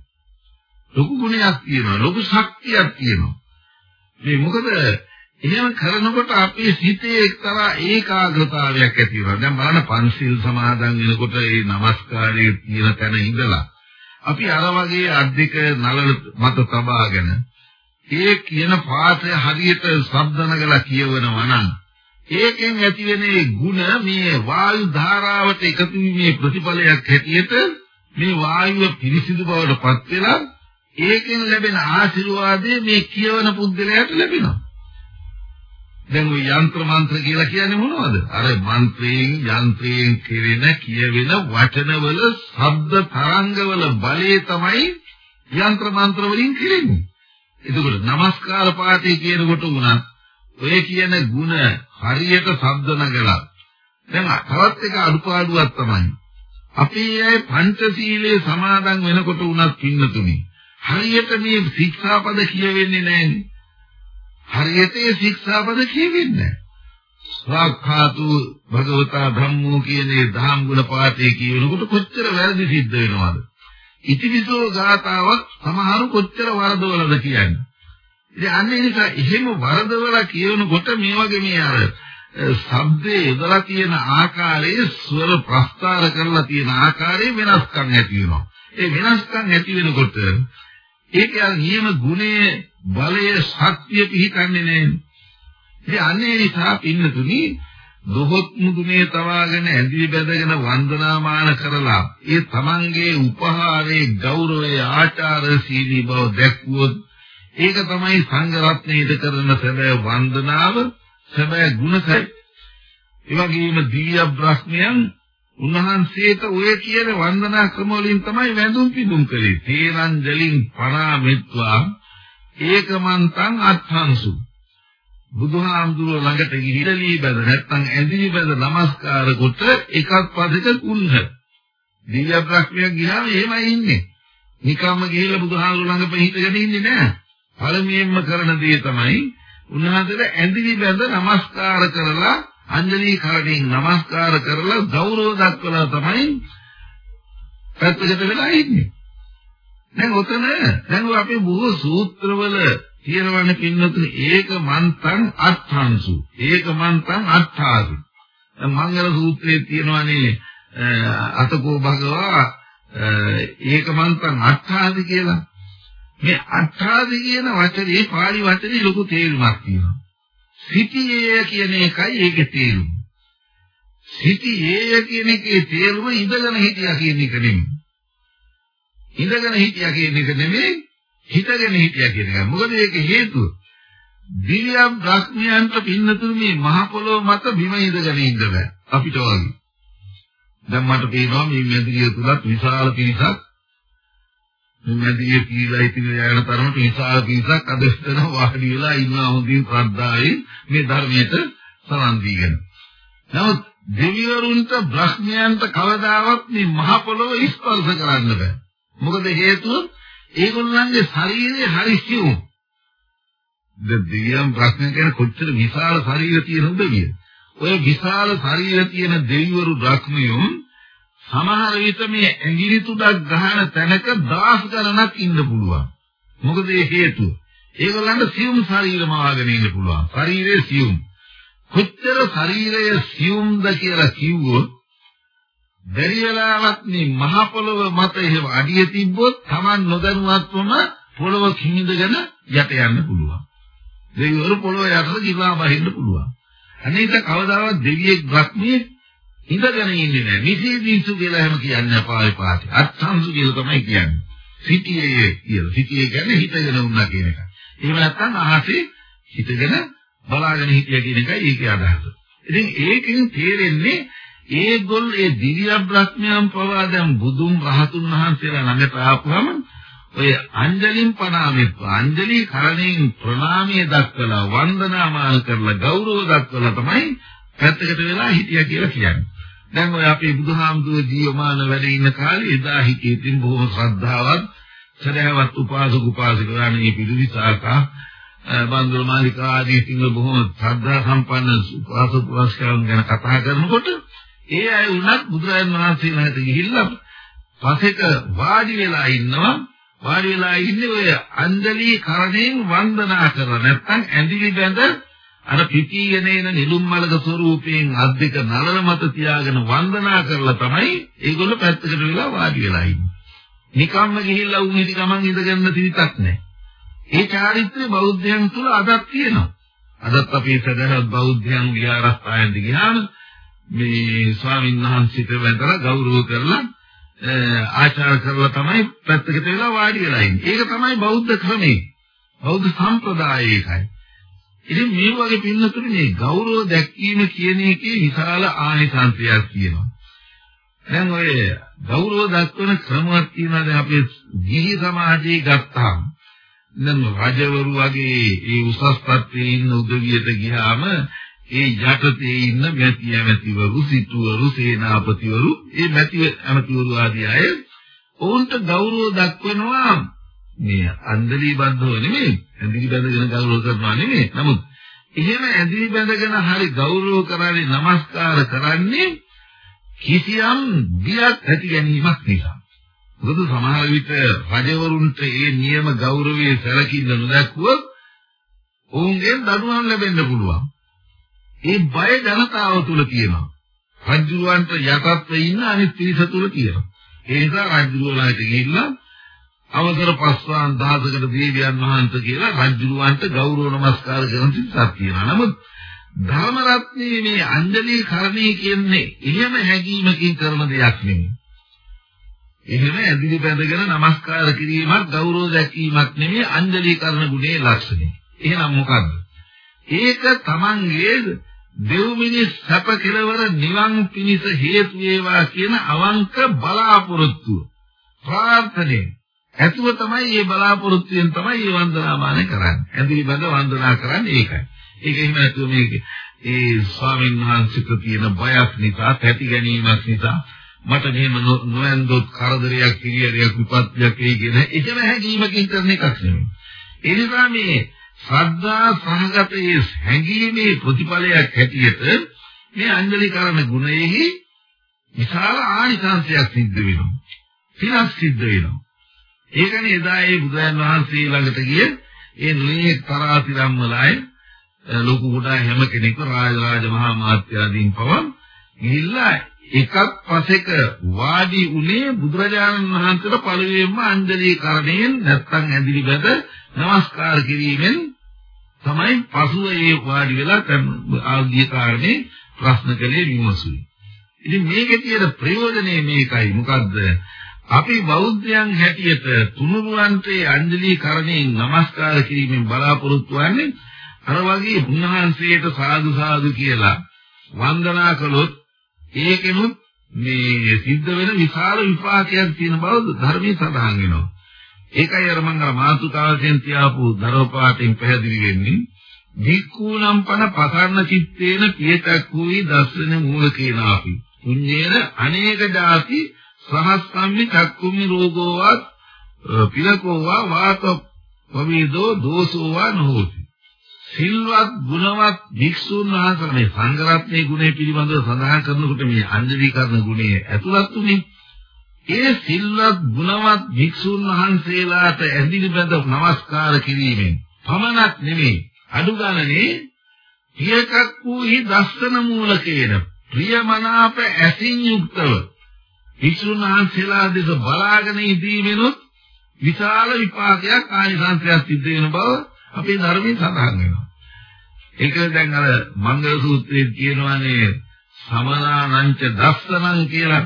ලොකු ගුණයක් තියෙනවා. ලොකු ශක්තියක් තියෙනවා. මේ මොකද එහෙම කරනකොට අපේ සිතේ එක්තරා ඒකාග්‍රතාවයක් ඇති වෙනවා. දැන් බලන්න පන්සිල් සමාදන් වෙනකොට ඒ নমස්කාරයේ තියෙන තැන ඉඳලා අපි අර වගේ අද්දික නලල මත තබාගෙන ඒ කියන පාඨය හරියට ශබ්දන කරලා කියවනවා නම් ඒකෙන් ඇතිවෙන ඒ ಗುಣ මේ වායු ධාරාවට එකතු වීමේ ප්‍රතිඵලයක් හැටියට මේ වායුව පිරිසිදු බවට පත් වෙලා ඒකෙන් ලැබෙන ආශිර්වාදය මේ කියවන පුද්ගලයාට ලැබෙනවා. දැන් ওই යంత్ర මන්ත්‍ර කියලා කියන්නේ මොනවද? අර මන්ත්‍රයෙන් යන්ත්‍රයෙන් කෙරෙන කියවෙන වචනවල ශබ්ද තරංගවල බලය තමයි යంత్ర මන්ත්‍ර වලින් කෙරෙන්නේ. එතකොට নমස්කාර පාඨය කියනකොට උනත් ඔය කියන ಗುಣ හරියට සද්ද නගලා දැන් තවත් එක අනුපාඩුවක් තමයි. අපේ අය පංචශීලයේ සමාදන් වෙනකොට උනත් පින්නතුනේ හරියට මේ ශික්ෂාපද කියවෙන්නේ නැහැනේ. හරියට මේ ශික්ෂාපද කියවෙන්නේ නැහැ. සාඛාතු භගවතා ධම්මෝ කියන ධම්ම ගුණ පාඨය කියනකොට කොච්චර වැරදි සිද්ධ වෙනවද? ඉතිවිසෝ ගාතාවක් සමහරු කොච්චර වරදවලද කියන්නේ. ඉතින් අන්න ඒ නිසා එහෙම වරදවලා කියනකොට මේ වගේ මේ අර ශබ්දයේ යොදලා තියෙන ආකාරයේ ස්වර ප්‍රස්තාර කරලා තියෙන ආකාරයේ වෙනස්කම් ඇති වෙනවා. ඒ වෙනස්කම් ඇති වෙනකොට ඒක යන නියම ගුණයේ බලය ශක්තිය පිහිටන්නේ නැහැ. ඉතින් අන්නේ නිසා පින්නතුනි දොහොත් මුදුනේ තවාගෙන ඇඳිලි බැඳගෙන වන්දනාමාන කරලා ඒ තමන්ගේ උපහාරයේ ගෞරවයේ ආචාර සීලී බව දැක්වුවොත් ඒක තමයි සංඝ රත්නයේද කරන සැබෑ වන්දනාව සැබෑ ගුණසයි ඒ වගේම දිව්‍ය බ්‍රහ්මයන් උන්වහන්සේට ඔය කියන වන්දනා ක්‍රම වලින් තමයි වැඳුම් පිදුම් කළේ. තේරංජලින් පරාමෙත්වා ඒකමන්තං අත්හංසු. බුදුහාමුදුරුවෝ ළඟට ගිහිලි බැද නැත්නම් ඇඳිලි බැද নমස්කාර කොට එකක් පදක උන්හ. දිව්‍ය ප්‍රඥයක් ගියාම එහෙමයි ඉන්නේ. නිකම්ම ගිහිල්ලා බුදුහාමුදුරුවෝ ළඟ පිහිටගෙන ඉන්නේ නැහැ. පළමුවෙන්ම කරන දේ තමයි උන්වහන්සේට ඇඳිලි බැද নমස්කාර කරලා අංජලි කාඩින් নমස්කාර කරලා ගෞරව දක්වලා තමයි පැත්තකට වෙලා ඉන්නේ. දැන් ඔතන දැන් අපේ බොහෝ සූත්‍රවල කියනවනේ පින්නතුනි ඒක මන්තං අත්ථංසු ඒක මන්තං අත්ථාසු දැන් මංගල සූත්‍රයේ තියෙනවනේ අතකෝ භගවා ඒක මන්තං අත්ථාසි කියලා මේ අට්ඨාදි කියන වචනේ පාලි වචනේ ලොකු තේරුමක් තියෙනවා. සිටියේ කියන එකයි ඒකේ තේරුම. සිටියේ කියන එකේ තේරුම ඉඳගෙන හිටියා කියන එක නෙමෙයි. ඉඳගෙන හිටියා කියන එක නෙමෙයි හිතගෙන හිටියා කියන එක. මොකද ඒක හේතුව. දිව්‍යම් බ්‍රහ්මයන්ට පින්නතුරු මේ මහ පොළොව මත බිම ඉඳගෙන ඉන්න බෑ. අපිට වගේ. දැන් මට පේනවා මේ මෙදිරිය තුලත් විශාල පිරිසක් මැදියේ කීලා ඉතින් යන තරමට විශාල පිරිසක් අද ස්තන වාඩි වෙලා ඉන්නවා හොඳින් ශ්‍රද්ධාවෙන් මේ ධර්මයට සමන් දීගෙන. නමුත් දෙවිවරුන්ට බ්‍රහ්මයන්ට කවදාවත් මේ මහ පොළොව ස්පර්ශ කරන්න බෑ. මොකද හේතුව ඒගොල්ලන්ගේ ශරීරය හරිසියුම්. දෙවියන් බ්‍රහ්මයන් කියන කොච්චර විශාල ශරීර තියෙන උදවිය. ඔය විශාල ශරීර තියෙන දෙවිවරු බ්‍රහ්මයෝ සමහර විට මේ ඇඟිලි තුඩක් ගහන තැනක දහස් ගණනක් ඉන්න පුළුවන්. මොකද ඒ හේතුව. ඒගොල්ලන්ට සියුම් ශරීරම ආගෙන ඉන්න පුළුවන්. ශරීරයේ සියුම්. කොච්චර ශරීරය සියුම්ද කියලා කිව්වොත් බැරි වෙලාවක් මේ මහ පොළව මත එහෙම අඩිය තිබ්බොත් Taman නොදැනුවත්වම පොළව කිමිදගෙන යට යන්න පුළුවන්. දෙවිවරු පොළව යටට ගිලා බහින්න පුළුවන්. අනේක කවදාවත් දෙවියෙක් බ්‍රහ්මියෙක් ඉඳගෙන ඉන්නේ නැහැ. විශේෂීසු කියලා එහෙම කියන්නේ අපාය පාටි. අත්සන්සු කියලා තමයි කියන්නේ. සිටියේ කියලා. සිටියේ කියන්නේ හිතගෙන උන්නා කියන එක. එහෙම නැත්නම් අහසේ හිතගෙන බලාගෙන හිටිය කියන එකයි ඒකේ අදහස. ඉතින් ඒකෙන් තේරෙන්නේ ඒගොල්ල ඒ දිව්‍ය බ්‍රහ්මයන් පවා දැන් බුදුන් රහතුන් වහන්සේලා ළඟට ආපුවම ඔය අංජලින් පනාමෙත් අංජලි කරණයෙන් ප්‍රණාමය දක්වලා වන්දනාමාන කරලා ගෞරව දක්වලා තමයි පැත්තකට වෙලා හිටියා කියලා කියන්නේ. දැන් ඔය අපේ බුදුහාමුදුරුවෝ ජීවමාන වැඩ ඉන්න කාලේ එදා හිතේ තින් බොහොම ශ්‍රද්ධාවක් සදහවත් උපාසක උපාසිකාවන් මේ පිළිවිසාකා බන්දුල මාලිකා ආදී තින් බොහොම ශ්‍රද්ධා සම්පන්න උපාසක උපාසිකාවන් ගැන කතා කරනකොට ඒ අය උනත් බුදුරජාණන් වහන්සේ ළඟට ගිහිල්ලා පසෙක වාඩි වෙලා ඉන්නවා වාඩි වෙලා ඉන්නේ ඔය අංජලි කරණයෙන් වන්දනා කරලා නැත්නම් ඇඳිලි බැඳ අර පිටිගෙන එන නිලුම් මලක ස්වරූපයෙන් අද්දික නලල මත තියාගෙන වන්දනා කරලා තමයි ඒගොල්ලෝ පැත්තකට වෙලා වාඩි වෙලා ඉන්නේ. නිකම්ම ගිහිල්ලා උන් හිටි ගමන් ඉඳගන්න තිරිතක් නැහැ. ඒ චාරිත්‍රය බෞද්ධයන් තුල අදක් තියෙනවා. අදත් අපි සදහවත් බෞද්ධයන් විහාරස්ථානට ගියාම මේ ස්වාමීන් වහන්සේට වැඳලා ගෞරව කරලා ආචාර කරලා තමයි පැත්තකට වෙලා වාඩි වෙලා ඉන්නේ. ඒක තමයි බෞද්ධ ක්‍රමය. බෞද්ධ සම්ප්‍රදාය ඒකයි. ඉතින් මේ වගේ පින්නතුනේ මේ ගෞරව දැක්වීම කියන එකේ විශාල ආනිසංසයක් තියෙනවා. දැන් ඔය ගෞරව දක්වන ක්‍රමයක් තියෙනවා දැන් අපේ ගිහි සමාජයේ ගත්තාම දැන් රජවරු වගේ ඒ උසස් පත්‍රයේ ඉන්න උදවියට ගියාම ඒ යටතේ ඉන්න මැති ඇමතිවරු සිටුවරු සේනාපතිවරු ඒ මැති ඇමතිවරු ආදී අය ඔවුන්ට ගෞරව දක්වනවා මේ අන්දලි බද්ධව නෙමෙයි ඇඳිලි බැඳගෙන ගෞරව කරනවා නෙමෙයි නමුත් එහෙම ඇඳිලි බැඳගෙන හරි ගෞරව කරන්නේ নমස්කාර කරන්නේ කිසියම් බියක් ඇති ගැනීමක් නිසා. මොකද සමහර විට රජවරුන්ට මේ නියම ගෞරවයේ සැලකිල්ල නොදැක්වුවොත් ඔවුන්ගෙන් දඬුවම් ලැබෙන්න පුළුවන්. ඒ බය ජනතාව තුල තියෙනවා. රජුවන්ට යටත්ව ඉන්න අනිත් පිරිස තුල තියෙනවා. ඒ නිසා රජුවලාට ගිහිල්ලා අවසර පස්වාන් දහසකට දේවියන් වහන්සේ කියලා රජුවන්ට ගෞරව නමස්කාර කරන සිතක් තියෙනවා. නමුත් ධර්ම රත්නයේ මේ අංජලි කරණී කියන්නේ එහෙම හැඟීමකින් කරන දෙයක් නෙමෙයි. එහෙම ඇදිලි බැඳගෙන নমස්කාර කිරීමක් ගෞරව දැක්වීමක් නෙමෙයි අංජලි කරන ගුණේ ලක්ෂණය. එහෙනම් මොකද්ද? ඒක තමන්ගේ දෙව් මිනිස් සැප කෙලවර නිවන් පිණිස හේතු වේවා කියන අවංක බලාපොරොත්තුව. ප්‍රාර්ථනේ. ඇතුව තමයි මේ බලාපොරොත්තුෙන් තමයි මේ වන්දනාමාන කරන්නේ. ඇදිලි බඳ වන්දනා කරන්නේ ඒකයි. ඒක එහෙම නැතුව මේක ඒ ස්වාමීන් වහන්සේට තියෙන බයක් නිසා, පැති ගැනීමක් නිසා මට මෙහෙම නොයන්දොත් කරදරයක්, පිළියරයක්, විපත්යක් වෙයි කියන එකම හැඟීමකින් කරන එකක් නෙමෙයි. ඒ නිසා මේ ශ්‍රද්ධා සහගතයේ හැඟීමේ ප්‍රතිඵලයක් හැටියට මේ අංජලි කරන ගුණයෙහි විශාල ආනිසංසයක් සිද්ධ වෙනවා. පිනක් සිද්ධ වෙනවා. ඒකනේ එදා ඒ බුදුන් වහන්සේ ළඟට ගිය ඒ නිලේ තරාතිරම් වලයි ලොකු කොට හැම කෙනෙක්ම රාජරාජ මහා මාත්‍යාදීන් පවා ගිහිල්ලා එකක් පසෙක වාඩි උනේ බුදුරජාණන් වහන්සේට පළවෙනිම අංජලි කරණයෙන් නැත්තම් ඇඳිලි බැද নমස්කාර කිරීමෙන් තමයි පසුව ඒ වාඩි වෙලා ආගිය කාරණේ ප්‍රශ්න කළේ විමසුවේ. ඉතින් මේකේ තියෙන ප්‍රයෝජනේ මේකයි. මොකද්ද? අපි බෞද්ධයන් හැටියට තුනුරුවන්ට අංජලි කරණයෙන් নমස්කාර කිරීමෙන් බලාපොරොත්තු වෙන්නේ අර වගේ උන්වහන්සේට සාදු සාදු කියලා වන්දනා කළොත් ඒකෙනුත් මේ සිද්ධ වෙන විශාල විපාකයක් තියෙන බව ධර්මයේ සඳහන් වෙනවා. ඒකයි අර මම අර මාතුකාවසෙන් තියාපු ධර්මපාඨයෙන් පැහැදිලි වෙන්නේ. වික්ඛූනම් පන පසන්න චිත්තේන පියතක් වූයි දස්සන මූලකේනාපි. පුඤ්ඤේන අනේක ಜಾති සහස්සම්මි චක්කුම්මි රෝගෝවත් පිලකෝවා වාත පවිදෝ දෝසෝවා නොහොති. සිල්වත් ගුණවත් භික්ෂුන් වහන්සේ මේ සංඝ රත්නයේ ගුණය පිළිබඳව සඳහන් කරනකොට මේ අංජලීකරණ ගුණය ඇතුළත් උනේ ඒ සිල්වත් ගුණවත් භික්ෂුන් වහන්සේලාට ඇඳිලි බඳ නමස්කාර කිරීමෙන් පමණක් නෙමෙයි අඩු ගණනේ පියකක් වූහි දස්සන මූලකේන ප්‍රියමනාප ඇසින් යුක්තව භික්ෂුන් වහන්සේලා දෙස බලාගෙන ඉදීමෙනුත් විශාල විපාකයක් ආනිසංසයක් සිද්ධ වෙන බව අපේ ධර්මයේ සඳහන් වෙනවා. ඒක දැන් අර මංගල සූත්‍රයේ කියනවානේ සමනානංච දස්සනං කියලා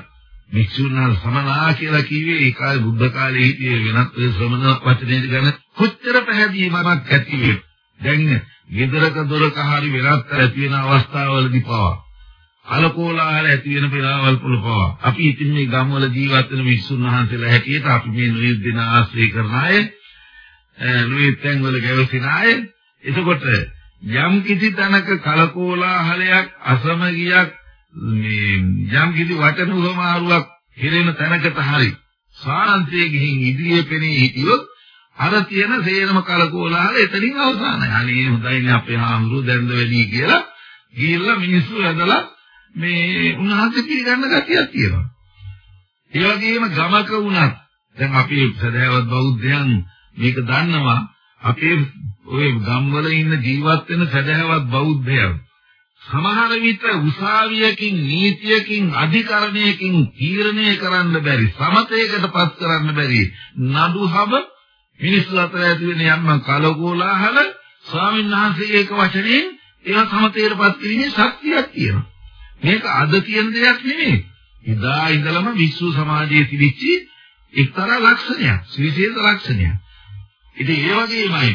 වික්ෂුණා සමනා කියලා කිව්වේ ඒ කාලේ බුද්ධ කාලේ හිටියේ වෙනත් ශ්‍රමණ වචනේ ගැන කොච්චර පැහැදීමක් ඇති වේ. දැන් ගෙදරක දොරක හරි වෙනත් ඇති වෙන අවස්ථාවලදී පවා. අලකෝලාහල ඇති වෙන පෙරාවල් වල පවා. අපි ඉතින් මේ ගම්වල ජීවත් වෙන වික්ෂුන් වහන්සේලා හැටියට අපි මේ නිර්දින ආශ්‍රය කරන අය නුයිතෙන් වල ගැවසෙන අය. එතකොට යම් කිසි තැනක කලකෝලාහලයක් අසමගියක් මේ යම් කිසි වචන උවමාරුවක් හිරෙන තැනකට හරි සාන්තයේ ගිහින් ඉදිරියේ පෙනී හිටියොත් අර තියෙන සේනම කලකෝලහල එතනින් අවසానයි. අනේ හොඳයිනේ අපේ ආම්රු දැන්ද වෙලී කියලා ගිහිල්ලා මිනිස්සු ඇදලා මේ උන්වහන්සේ පිළිගන්න ගැතියක් තියෙනවා. ඒ වගේම ගමක වුණත් දැන් අපි සදාවත් බෞද්ධයන් මේක දන්නවා අපේ ওই ගම්වල ඉන්න ජීවත් වෙන සදාවත් බෞද්ධයන් සමහර විට උසාවියකින් නීතියකින් අධිකරණයකින් තීරණය කරන්න බැරි සමතයකට පත් කරන්න බැරි නඩුහම මිනිස්සු අතර ඇති වෙන යම් කලකෝලාහල ස්වාමීන් වහන්සේ ඒක වචනේ ඒවා සමතයට පත් කිරීමේ ශක්තියක් තියෙනවා. මේක අද කියන දෙයක් නෙමෙයි. ඉදා ඉඳලම විශ්ව සමාජයේ තිබිච්ච එක්තරා ලක්ෂණයක් විශේෂ ලක්ෂණයක්. ඉතින් ඒ වගේමයි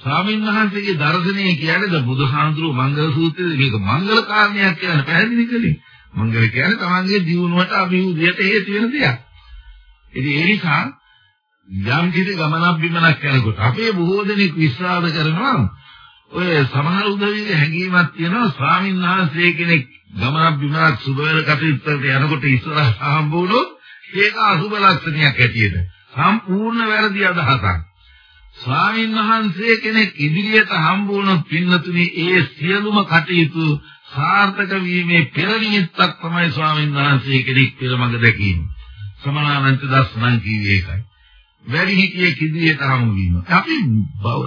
ස්වාමීන් වහන්සේගේ දර්ශනය කියන්නේ බුදුහාඳුරු මංගල සූත්‍රයේ මේක මංගල කාරණයක් කියන පැහැදිලි කළේ. මංගල කියන්නේ තමන්ගේ ජීවණයට අභිවෘද්ධියට හේතු වෙන දෙයක්. ඉතින් ඒ නිසා යම් කිසි ගමනක් බිමනක් යනකොට අපේ බොහෝ දෙනෙක් විශ්වාස කරනවා ඔය සමහර උදවියගේ හැඟීමක් තියෙනවා ස්වාමීන් වහන්සේ කෙනෙක් ගමනක් බිමනක් සුබ වෙල කටයුත්තකට යනකොට ඉස්සරහ හම්බ වුණොත් ඒක අසුබ ලක්ෂණයක් ඇටියෙද සම්පූර්ණ වැරදි අදහසක්. ස්වාමීන් වහන්සේ කෙනෙක් ඉදිරියට හම්බ වුණොත් පින්නතුනි ඒ සියලුම කටයුතු සාර්ථක වීමේ පෙර නිමිත්තක් තමයි ස්වාමීන් වහන්සේ කෙනෙක් පෙරමඟ දැකීම. සමානාන්ත දර්ශනං කියවේ ඒකයි. වැඩි හිටියෙක් ඉදිරියට හමු වීම. අපි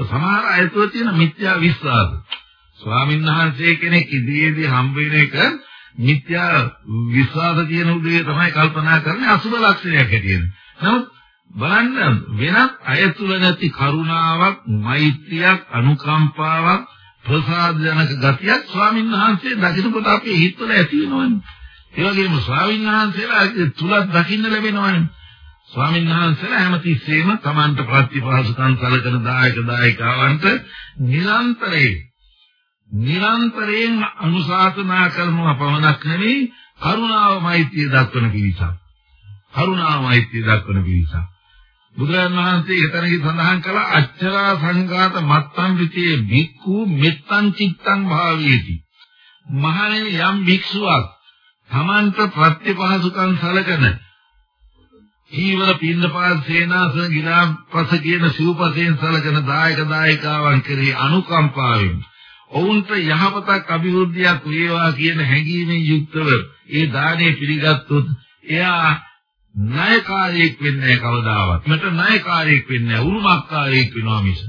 සමහර අයතුව තියෙන මිත්‍යා විශ්වාස. ස්වාමීන් වහන්සේ කෙනෙක් ඉදිරියේදී හම්බ වෙන එක මිත්‍යා විශ්වාස කියන උදේ තමයි කල්පනා කරන්නේ අසුබ ලක්ෂණයක් හැටියට. නමුත් බලන්න වෙනත් අය තුල නැති කරුණාවක්, මෛත්‍රියක්, අනුකම්පාවක්, ප්‍රසාදජනක ගතියක් ස්වාමීන් වහන්සේ දකිනකොට අපේ හිතවල ඇති වෙනවනේ. ඒ වගේම ස්වාමීන් වහන්සේලා තුලත් දකින්න ලැබෙනවනේ. ස්වාමීන් වහන්සේලා හැමතිස්සෙම Tamanට ප්‍රතිපහසුකම් සැලකෙන දායක දායකාවන්ට නිරන්තරයෙන් නිරන්තරයෙන් අනුශාසනා කරනවා පමණක් නෙවෙයි කරුණාව මෛත්‍රිය දක්වන පිරිසක්. කරුණාව මෛත්‍රිය දක්වන පිරිසක්. බුදුරජාණන් වහන්සේ එතනදී සඳහන් කළ අච්චරා සංඝාත මත්තං විතේ භික්ඛු මෙත්තං චිත්තං භාවේති. මහණෙනි යම් භික්ෂුවක් තමන්ට ප්‍රතිපහසුකම් සැලකන ඊවර පින්නපාත සේනාසන ගිලාපස කියන සිව්පසෙන් සැලකෙන දායක දායකාවන් කෙරෙහි අනුකම්පාවෙන් ඔවුන්ට යහපතක් අභිවෘද්ධියක් වේවා කියන හැඟීමෙන් යුක්තව ඒ දාණය පිළිගත්තොත් එයා ණයකාරයෙක් වෙන්නේ කවදාවත්. මට ණයකාරයෙක් වෙන්නේ උරුමකාරයෙක් වෙනවා මිස.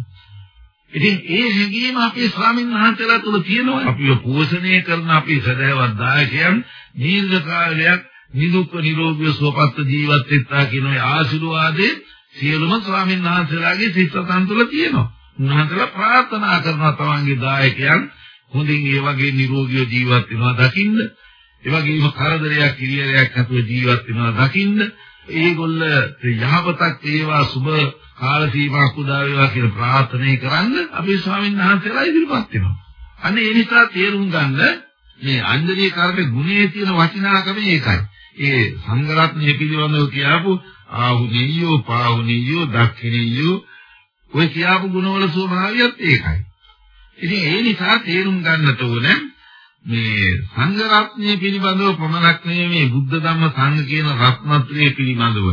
ඉතින් ඒ හැඟීම අපේ ස්වාමීන් වහන්සේලා තුල තියෙනවා. අපිව පෝෂණය කරන අපේ සදහවත් දායකයන් දීර්ඝ කාලයක් නිදුක් නිරෝගී සුවපත් ජීවත් වෙත්තා කියන ආශිර්වාදේ සියලුම ස්වාමීන් වහන්සේලාගේ සිත්සතන් තුළ තියෙනවා. උන්වහන්සේලා ප්‍රාර්ථනා කරනවා තමන්ගේ දායකයන් හොඳින් ඒ වගේ නිරෝගීව ජීවත් වෙනවා දකින්න. ඒ වගේම කරදරයක් කිරියරයක් නැතුව ජීවත් වෙනවා දකින්න. ඒගොල්ල යහපතක් ඒවා සුබ කාල සීමාවක් උදා වේවා කියලා ප්‍රාර්ථනා කරන්න අපේ ස්වාමීන් වහන්සේලා ඉදිරිපත් වෙනවා. අන්න ඒ නිසා තේරුම් ගන්න මේ අංජනීය කර්මේ ගුණයේ තියෙන වටිනාකම ඒකයි. ඒ සංගරත්නය පිළිබඳව කියපු ආහුනීයෝ පාහුනීයෝ දක්ඛිනීයෝ ඔය කියපු ගුණවල ස්වභාවයත් ඒකයි. ඉතින් ඒ නිසා තේරුම් ගන්නට ඕනේ මේ සංඝරත්නය පිළිබඳව පමණක් නෙමෙයි මේ බුද්ධ ධම්ම සංඝ කියන රත්නත්‍රය පිළිබඳව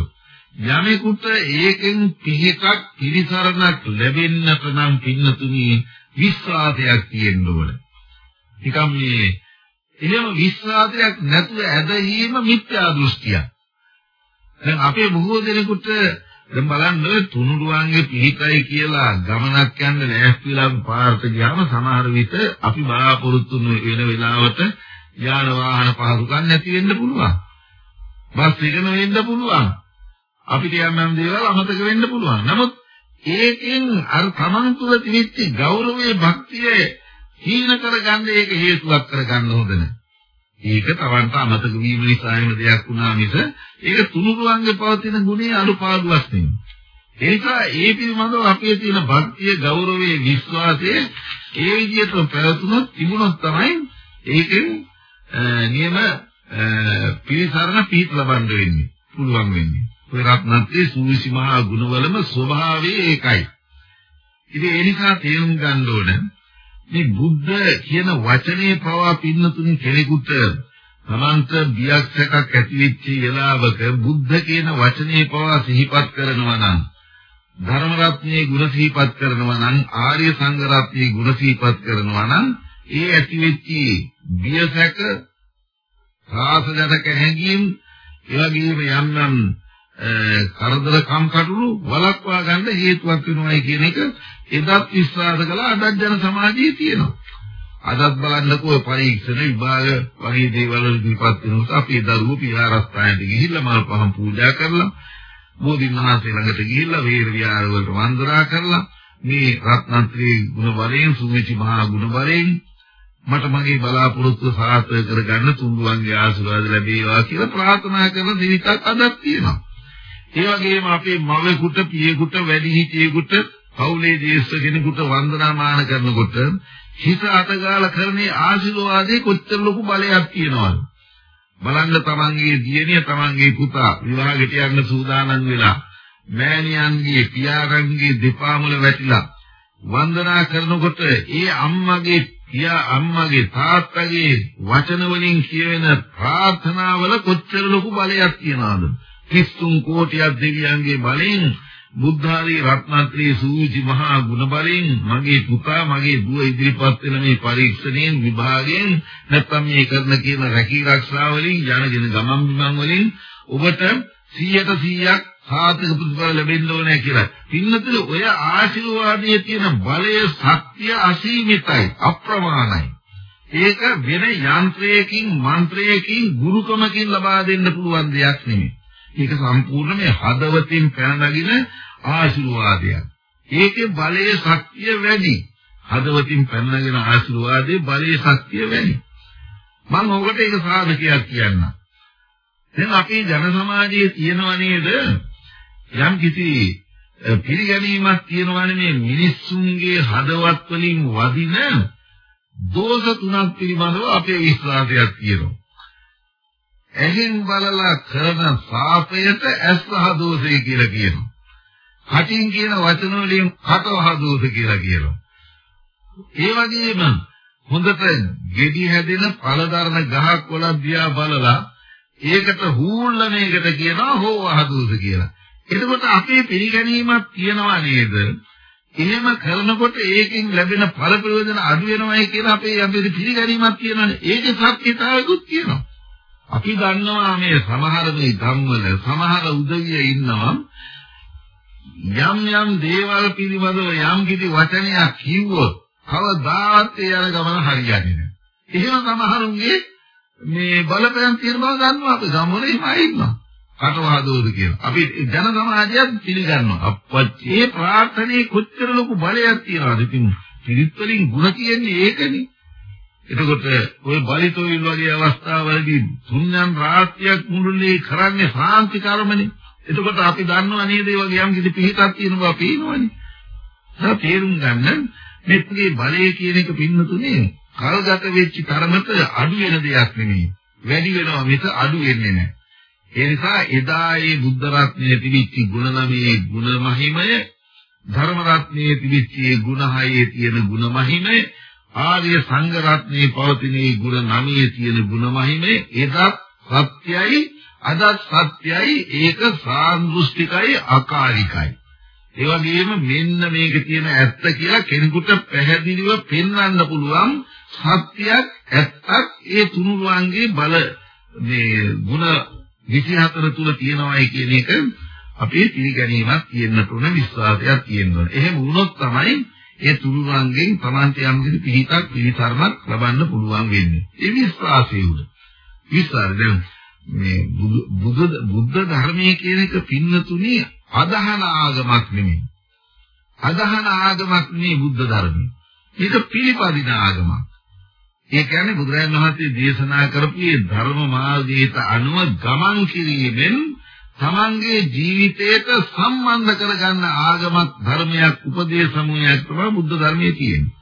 යමෙකුට ඒකෙන් පිහිටක් පිළිසරණක් ලැබෙන්නට නම් පින්නතුනි විශ්වාසයක් තියෙන්න ඕන. නිකම් මේ එහෙම විශ්වාසයක් නැතුව ඇදහිීම මිත්‍යා දෘෂ්ටියක්. දැන් අපේ බොහෝ දෙනෙකුට දැන් බලන්න තුනුරුවන්ගේ පිහිටයි කියලා ගමනක් යන්න ලෑස්තිලා පාරට ගියාම සමහර විට අපි බලාපොරොත්තු වෙන වෙලාවට යාන වාහන පහසුකම් නැති වෙන්න පුළුවන්. බස් එකම වෙන්න පුළුවන්. අපිට යම් යම් දේවල් අමතක වෙන්න පුළුවන්. නමුත් ඒකෙන් අර තමන් තුළ තිබිච්ච ගෞරවයේ භක්තිය හීන කරගන්න ඒක හේතුවක් කරගන්න හොඳ නැහැ. ඒක තවන්ට අමතක වීම නිසා එන දෙයක් වුණා මිස ඒක තුනුරුවන්ගේ පවතින ගුණයේ අනුපාඩුවක් නෙමෙයි. ඒ නිසා ඒ පිළිබඳව අපේ තියෙන භක්තිය, ගෞරවය, විශ්වාසය ඒ විදිහට පැවතුනොත් තිබුණොත් තමයි ඒකෙන් නියම පිළිසරණ පිහිට ලබන්න වෙන්නේ. පුළුවන් වෙන්නේ. ඔය රත්නත්‍රයේ සූවිසි මහා ගුණවලම ස්වභාවය ඒකයි. ඉතින් ඒ නිසා තේරුම් ගන්න ඕනේ මේ බුද්ධ කියන වචනේ පවා පින්නතුනි කෙනෙකුට තමන්ට බියක් සැකක් ඇති වෙච්ච වෙලාවක බුද්ධ කියන වචනේ පවා සිහිපත් කරනවා නම් ධර්ම රත්නයේ ගුණ සිහිපත් කරනවා නම් ආර්ය සංඝ රත්නයේ ගුණ සිහිපත් කරනවා නම් ඒ ඇති වෙච්ච බිය සැක සාසජනක හැඟීම් ඒ වගේම යම් යම් කරදර කම්කටොළු වළක්වා ගන්න හේතුවක් වෙනවායි කියන එක එදත් විශ්වාස කළා අදත් ජන සමාජයේ තියෙනවා. අදත් බලන්නකෝ පරීක්ෂණ විභාග වගේ දේවල් ඉදිරිපත් වෙනකොට අපේ දරුවෝ පියාරස්ථානට ගිහිල්ලා මල් පහන් පූජා කරලා බෝධි මහසී ළඟට ගිහිල්ලා වේර විහාර වලට වන්දනා කරලා මේ රත්නත්‍රී ගුණ වරයෙන් සුවිචි මහා ගුණ වරයෙන් මට මගේ බලාපොරොත්තු සාර්ථක කරගන්න තුන්දුවන්ගේ ආශිර්වාද ලැබේවා කියලා ප්‍රාර්ථනා කරන දිවිතක් අදක් තියෙනවා. ඒ වගේම අපේ මවෙකුට පියෙකුට වැඩිහිටියෙකුට පවුලේ ජේෂ්ඨ කෙනෙකුට වන්දනාමාන කරනකොට හිත අතගාලා කරන්නේ ආශිර්වාදේ කොච්චර ලොකු බලයක් තියෙනවද? බලන්න තමන්ගේ දියණිය තමන්ගේ පුතා විවාහයට යන්න සූදානම් වෙලා මෑණියන්ගේ පියාණන්ගේ දෙපා මුල වැටිලා වන්දනා කරනකොට ඒ අම්මගේ පියා අම්මගේ තාත්තගේ වචන වලින් කියවෙන ප්‍රාර්ථනාවල කොච්චර ලොකු බලයක් තියනවද? 33 කෝටියක් දෙවියන්ගේ බලෙන් බුද්ධාලී රත්නත්‍රී සූචි මහා ගුණබලින් මගේ පුතා මගේ දුව ඉදිරිපත් වෙන මේ පරීක්ෂණයෙන් විභාගයෙන් නැත්නම් මේ කරන කියන රැකී ආරක්ෂා වලින් යනගෙන ගමන් බිමන් වලින් ඔබට 100ට 100ක් සාධක ප්‍රතිඵල ලැබෙන්න ඕනේ කියලා. පින්නතුල ඔය ආශිර්වාදයේ තියෙන බලය ශක්තිය අසීමිතයි අප්‍රමාණයි. ඒක වෙන යන්ත්‍රයකින් මන්ත්‍රයකින් ගුරුකමකින් ලබා දෙන්න පුළුවන් දෙයක් නෙමෙයි. ඒක සම්පූර්ණ මේ හදවතින් පැන නගින ආශිර්වාදයක්. ඒකේ බලයේ ශක්තිය වැඩි. හදවතින් පැන නගින ආශිර්වාදයේ බලයේ ශක්තිය වැඩි. මම ඔකට ඒක සාධකයක් කියන්නම්. දැන් අපේ ජන සමාජයේ තියෙනවා නේද යම් කිසි පිළිගැනීමක් තියෙනවානේ මේ මිනිස්සුන්ගේ හදවත් වලින් වදින දෝෂ තුනක් පිළිබඳව අපේ විශ්වාසයක් තියෙනවා. ඇහෙන් බලලා කරන සාපයට ඇස්වහ දෝෂය කියලා කියනවා. කටින් කියන වචන වලින් කටවහ දෝෂ කියලා කියනවා. ඒ වගේම හොඳට ගෙඩි හැදෙන පළදරන ගහක් වල දිහා බලලා ඒකට හූල්ලන එකට කියනවා හෝවහ දෝෂ කියලා. එතකොට අපේ පිළිගැනීමක් තියනවා නේද? එහෙම කරනකොට ඒකෙන් ලැබෙන ඵල ප්‍රයෝජන අඩු වෙනවයි කියලා අපේ අපේ පිළිගැනීමක් තියෙනවානේ. ඒකේ සත්‍යතාවයකුත් තියෙනවා. අපි දන්නවා මේ සමහර මේ ධම්මවල සමහර උදවිය ඉන්නවා යම් යම් දේවල් පිළිබඳව යම් කිසි වචනයක් කිව්වොත් කවදාවත් ඒ යන ගමන හරියන්නේ නැහැ. එහෙම සමහරුන්ගේ මේ බලපෑම් තියෙන බව දන්නවා අපි ගම්වල එහෙමයි ඉන්නවා. කටවහදෝද කියලා. අපි ජන සමාජයත් පිළිගන්නවා. අපච්චේ ප්‍රාර්ථනේ කොච්චර ලොකු බලයක් තියනවද? ඉතින් පිරිත් වලින් ಗುಣ කියන්නේ ඒකනේ. එතකොට ওই බලිතෝයිල් වගේ අවස්ථාවලදී තුන්යන් රාත්‍රියක් මුළුල්ලේ කරන්නේ සාන්ති කර්මනේ. එතකොට අපි දන්නවා නේද ඒ වගේ යම් කිසි පිහිටක් තියෙනවා පේනවනේ. ඒක තේරුම් ගන්න මෙත්ගේ බලය කියන එක පින්නතුනේ කල්ගත වෙච්ච තරමට අඩු වෙන දෙයක් නෙමෙයි. වැඩි වෙනවා මිස අඩු වෙන්නේ නැහැ. ඒ නිසා එදා ඒ බුද්ධ රත්නයේ තිබිච්ච ගුණ නමේ ගුණ මහිමය ධර්ම රත්නයේ තිබිච්ච ගුණ හයේ තියෙන ගුණ මහිමය ආර්ය සංඝ රත්නයේ පවතින ගුණ නමේ තියෙන ගුණ මහිමය එදත් සත්‍යයි අදත් සත්‍යයි ඒක සාන්දෘෂ්ටිකයි අකාරිකයි ඒ වගේම මෙන්න මේක තියෙන ඇත්ත කියලා කෙනෙකුට පැහැදිලිව පෙන්වන්න පුළුවන් සත්‍යයක් ඇත්තක් ඒ තුනුරුවන්ගේ බල මේ ಗುಣ 24 තුල තියෙනවායි කියන එක අපේ පිළිගැනීමක් තියෙන්න ඕන විශ්වාසයක් තියෙන්න ඕන. එහෙම වුණොත් තමයි ඒ තුනුරුවන්ගෙන් තමන්ට යම් කිසි පිළිතක් පිළිතරමක් ලබන්න පුළුවන් වෙන්නේ. ඒ විශ්වාසය උඩ. විශ්වාසයෙන් මේ බුදු බුද්ධ ධර්මයේ කියන එක පින්නතුණී අදහන ආගමක් නෙමෙයි. අදහන ආගමක් නෙමෙයි බුද්ධ ධර්මය. ඒක පිළිපදින ආගමක්. ඒ කියන්නේ බුදුරජාණන් වහන්සේ දේශනා කරපු මේ ධර්ම මාර්ගයට අනුව ගමන් කිරීමෙන් තමන්ගේ ජීවිතයට සම්බන්ධ කරගන්න ආගමක් ධර්මයක් උපදේශ සමූහයක් තමයි බුද්ධ ධර්මයේ තියෙන්නේ.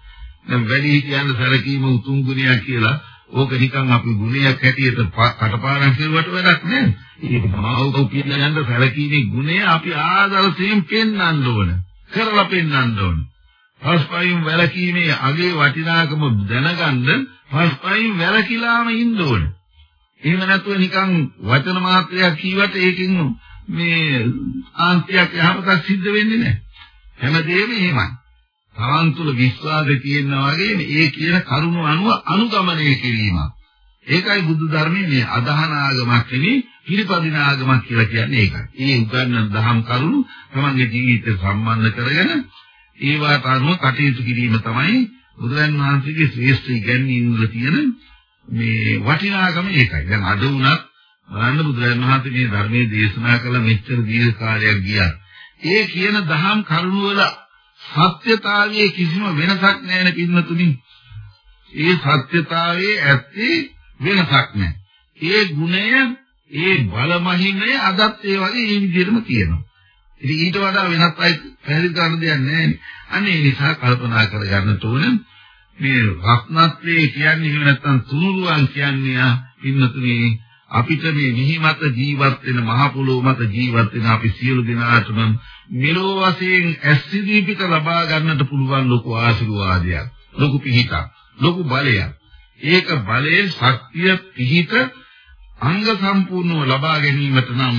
දැන් වැඩි හිතියන් සැලකීම උතුම් ගුණයක් කියලා ඕක නිකන් අපි ගුණයක් හැටියට කටපාඩම් කරුවට වැඩක් නෑ. ඒක මෞපියන් යන සැලකීමේ ගුණය අපි ආදර්ශයෙන් පෙන්වන්න ඕන. කරලා පෙන්වන්න ඕන. පස්පයින් වැලකීමේ අගේ වටිනාකම දැනගන්න පස්පයින් වැලකිලාම ඉන්න ඕන. එහෙම නැතුව නිකන් වචන මාත්‍රයක් කීවට ඒකෙන් මේ ආන්තියක් යහපතක් සිද්ධ වෙන්නේ නැහැ. හැමදේම එහෙමයි. තමන් තුළ විශ්වාසය තියෙනා වගේ ඒ කියන කරුණ අනුව අනුගමනය කිරීම. ඒකයි බුදු ධර්මයේ මේ අදහන ආගමක් නෙවෙයි පිළිපදින ආගමක් කියලා කියන්නේ ඒකයි. ඒ උගන්වන දහම් කරුණු තමන්ගේ ජීවිතයට සම්බන්ධ කරගෙන ඒවට අනුව කටයුතු කිරීම තමයි බුදුරන් වහන්සේගේ ශ්‍රේෂ්ඨ ඉගැන්වීම් වල තියෙන මේ වටිනාකම ඒකයි. දැන් අද වුණත් බලන්න බුදුරන් වහන්සේ මේ ධර්මයේ දේශනා කළ මෙච්චර දීර්ඝ කාලයක් ගියා. ඒ කියන දහම් කරුණු වල සත්‍යතාවයේ කිසිම වෙනසක් නැහැ නේ පින්වතුනි. ඒ සත්‍යතාවයේ ඇත්තේ වෙනසක් නැහැ. ඒ ගුණය, ඒ බලමහිමය අදත් ඒ වගේ ඒ විදිහටම තියෙනවා. ඉතින් ඊට වඩා වෙනස් අය පැහැදිලි කරන්න දෙයක් නැහැ. අනේ ඒ නිසා කල්පනා කරගන්න ඕන මේ රත්නත්‍රයේ කියන්නේ එහෙම නැත්නම් තුනුරුවන් කියන්නේ පින්නතුනේ අපිට මේ නිහි මත ජීවත් වෙන මහ පොළොව මත ජීවත් වෙන අපි සියලු දෙනාටම මෙලෝ වශයෙන් ඇස්සිදීපිට ලබා ගන්නට පුළුවන් ලොකු ආශිර්වාදයක් ලොකු පිහිටක් ලොකු බලයක්. ඒක බලයේ ශක්තිය පිහිට අංග සම්පූර්ණව ලබා ගැනීමට නම්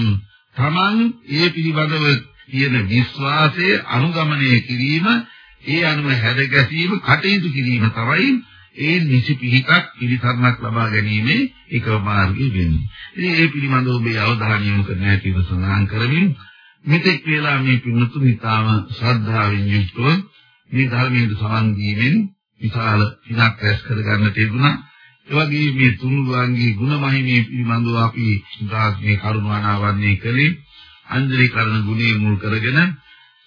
Taman ඒ පිළිබඳව කියන විශ්වාසය අනුගමනය කිරීම ඒ අනුව හැද ගැසීම කටයුතු කිරීම තමයි ඒ නිසි පිහිටක් පිළිසරණක් ලබා ගැනීමේ එකම මාර්ගය වෙන්නේ. ඉතින් ඒ පිළිබඳව ඔබේ අවධානය යොමු කරන්න ඇතිව සඳහන් කරමින් මෙතෙක් වේලා මේ පින්නතුන් ඉතාම ශ්‍රද්ධාවෙන් යුක්තව මේ ධර්මයේ සමන් දීමෙන් විශාල පිනක් රැස් කර ගන්නට යෙදුණා. ඒ වගේ මේ තුනුරුවන්ගේ ගුණ මහිමේ පිළිබඳව අපි සුදාස්මේ කරුණානාවන්නේ කළේ අංජලි කරන ගුණේ මුල් කරගෙන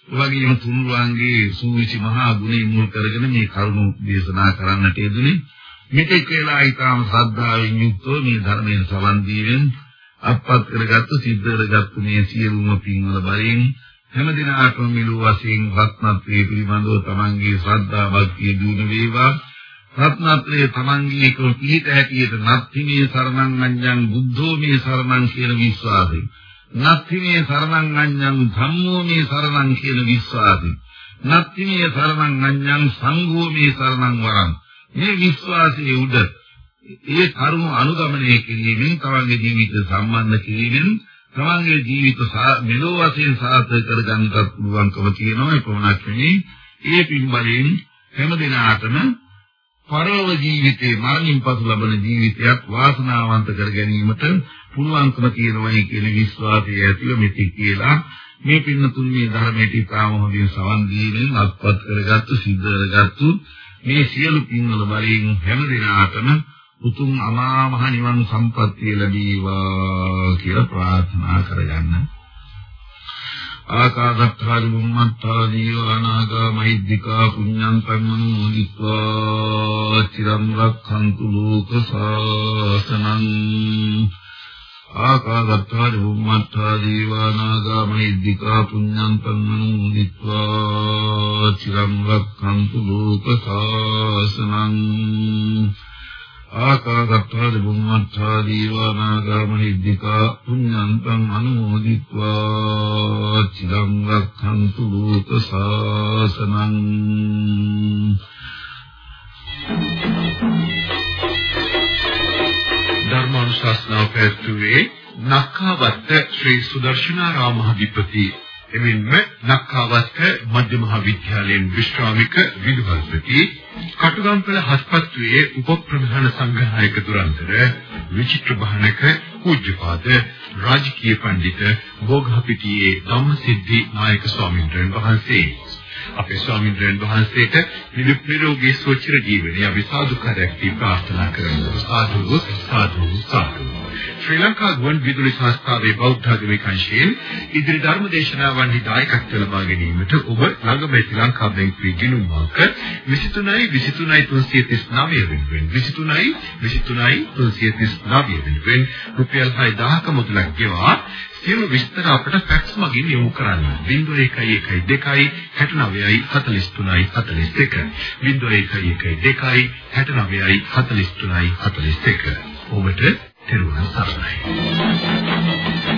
වගේම තුන්වන්ගේ සූවිසි මහා ගුණය මුල් කරගෙන මේ කරුණු දේශනා කරන්නට යෙදුනේ. මෙතෙක් වේලා ඊටාම ශ්‍රද්ධාවෙන් යුක්තව මේ ධර්මයෙන් සවන් දීවෙන් අපත් කරගත්තු සිද්ධ කරගත්තු මේ සියලුම පින්වල බලයෙන් හැම දිනාටම මිලු වශයෙන් රත්නත්‍රයේ පිළිබඳව තමන්ගේ ශ්‍රද්ධා භක්තිය දිනු වේවා. රත්නත්‍රයේ තමන්ගේ කුපීත හැටියට නත්තිමේ සරණං අඤ්ඤං බුද්ධෝ මේ සරණං කියන විශ්වාසයෙන් නත්ති මේ සරණං අඤ්ඤං ධම්මෝ මේ සරණං කියන විශ්වාසය. නත්ති මේ සරණං අඤ්ඤං සංඝෝ මේ සරණං වරං. මේ විශ්වාසයේ උඩ ඒ කරුණ අනුගමනය කිරීමෙන් තමන්ගේ ජීවිත සම්බන්ධ කිරීමෙන් තමන්ගේ ජීවිත මෙලෝ වශයෙන් සාර්ථක කරගන්නට පුළුවන්කම තියෙනවා ඒ පමණක් නෙවෙයි ඒ පින්බලෙන් හැම දිනාටම පරලොව ජීවිතේ මරණින් පසු ලබන ජීවිතයක් වාසනාවන්ත කර ගැනීමට පුළුවන්කම තියෙනවායි කියන විශ්වාසය ඇතිව මෙති කියලා මේ පින්නතුන් මේ ධර්මයට ඉතාම හොඳින් සවන් දීමෙන් අත්පත් කරගත්තු සිද්ධ කරගත්තු මේ සියලු පින්වල බලයෙන් හැම දිනාටම උතුම් අමා මහ නිවන් සම්පත්තිය ලැබීවා කියලා ප්‍රාර්ථනා කරගන්න. ආකාදත්තාදි බුම්මත්තා දීවානාගා මහිද්దికා පුඤ්ඤං කම්මනෝදිත්වා චිරම් රක්ඛන්තු ලෝක සාසනං ආකාදත්තා දුම්මත්තා දීවානාගා මහිද්దికා පුඤ්ඤන්තං අනුමෝදිත්වා. චිරං රක්ඛන්තු ලෝක සාසනං. ආකාදත්තා දුම්මත්තා දීවානාගා මහිද්దికා පුඤ්ඤන්තං අනුමෝදිත්වා. චිරං රක්ඛන්තු ලෝක සාසනං. Thank you. ධර්මානුශාසනාව පැවැත්වුවේ නක්කාවත්ත ශ්‍රී සුදර්ශනාරාම මහවිපති එමෙන්ම නක්කාවත්ත මධ්‍ය මහා විද්‍යාලයෙන් විශ්‍රාමික විදුහල්පති. කටුගම්පල හස්පත්තුවේ උපප්‍රධාන සංඝනායක දුරන්තර විචිත්‍ර භානක පූජ්‍යපාද රාජකීය පඬිත බෝගහපිටියේ ධම්මසිද්ධි නායක ස්වාමීන් වහන්සේ. අපේ ස්වාමීන් වහන්සේට නිරෝගී සුවචිර ජීවනය අපි සාදුකාරයක් දී ප්‍රාර්ථනා කරමු. සාදු සාදු සාදු. ශ්‍රී ලංකා ගුවන් විදුලි සංස්ථාවේ බෞද්ධ ආගමික අංශයෙන් ඉදිරි ධර්ම දේශනාවන්හි දායකත්ව ලබා ගැනීමට ඔබ ළඟම ශ්‍රී ලංකා බැංකුවේ ගිණුම් මාක 23යි 23යි 339 වෙනුවෙන් 23යි 23යි 339 වෙනුවෙන් රුපියල් 6000ක මුදලක් ගෙවා සියලු විස්තර අපට ෆැක්ස් මගින් යොමු කරන්න. 0112 69යි 43යි 41 0112 69යි 43යි 41 ඔබට තෙරුවන් සරණයි.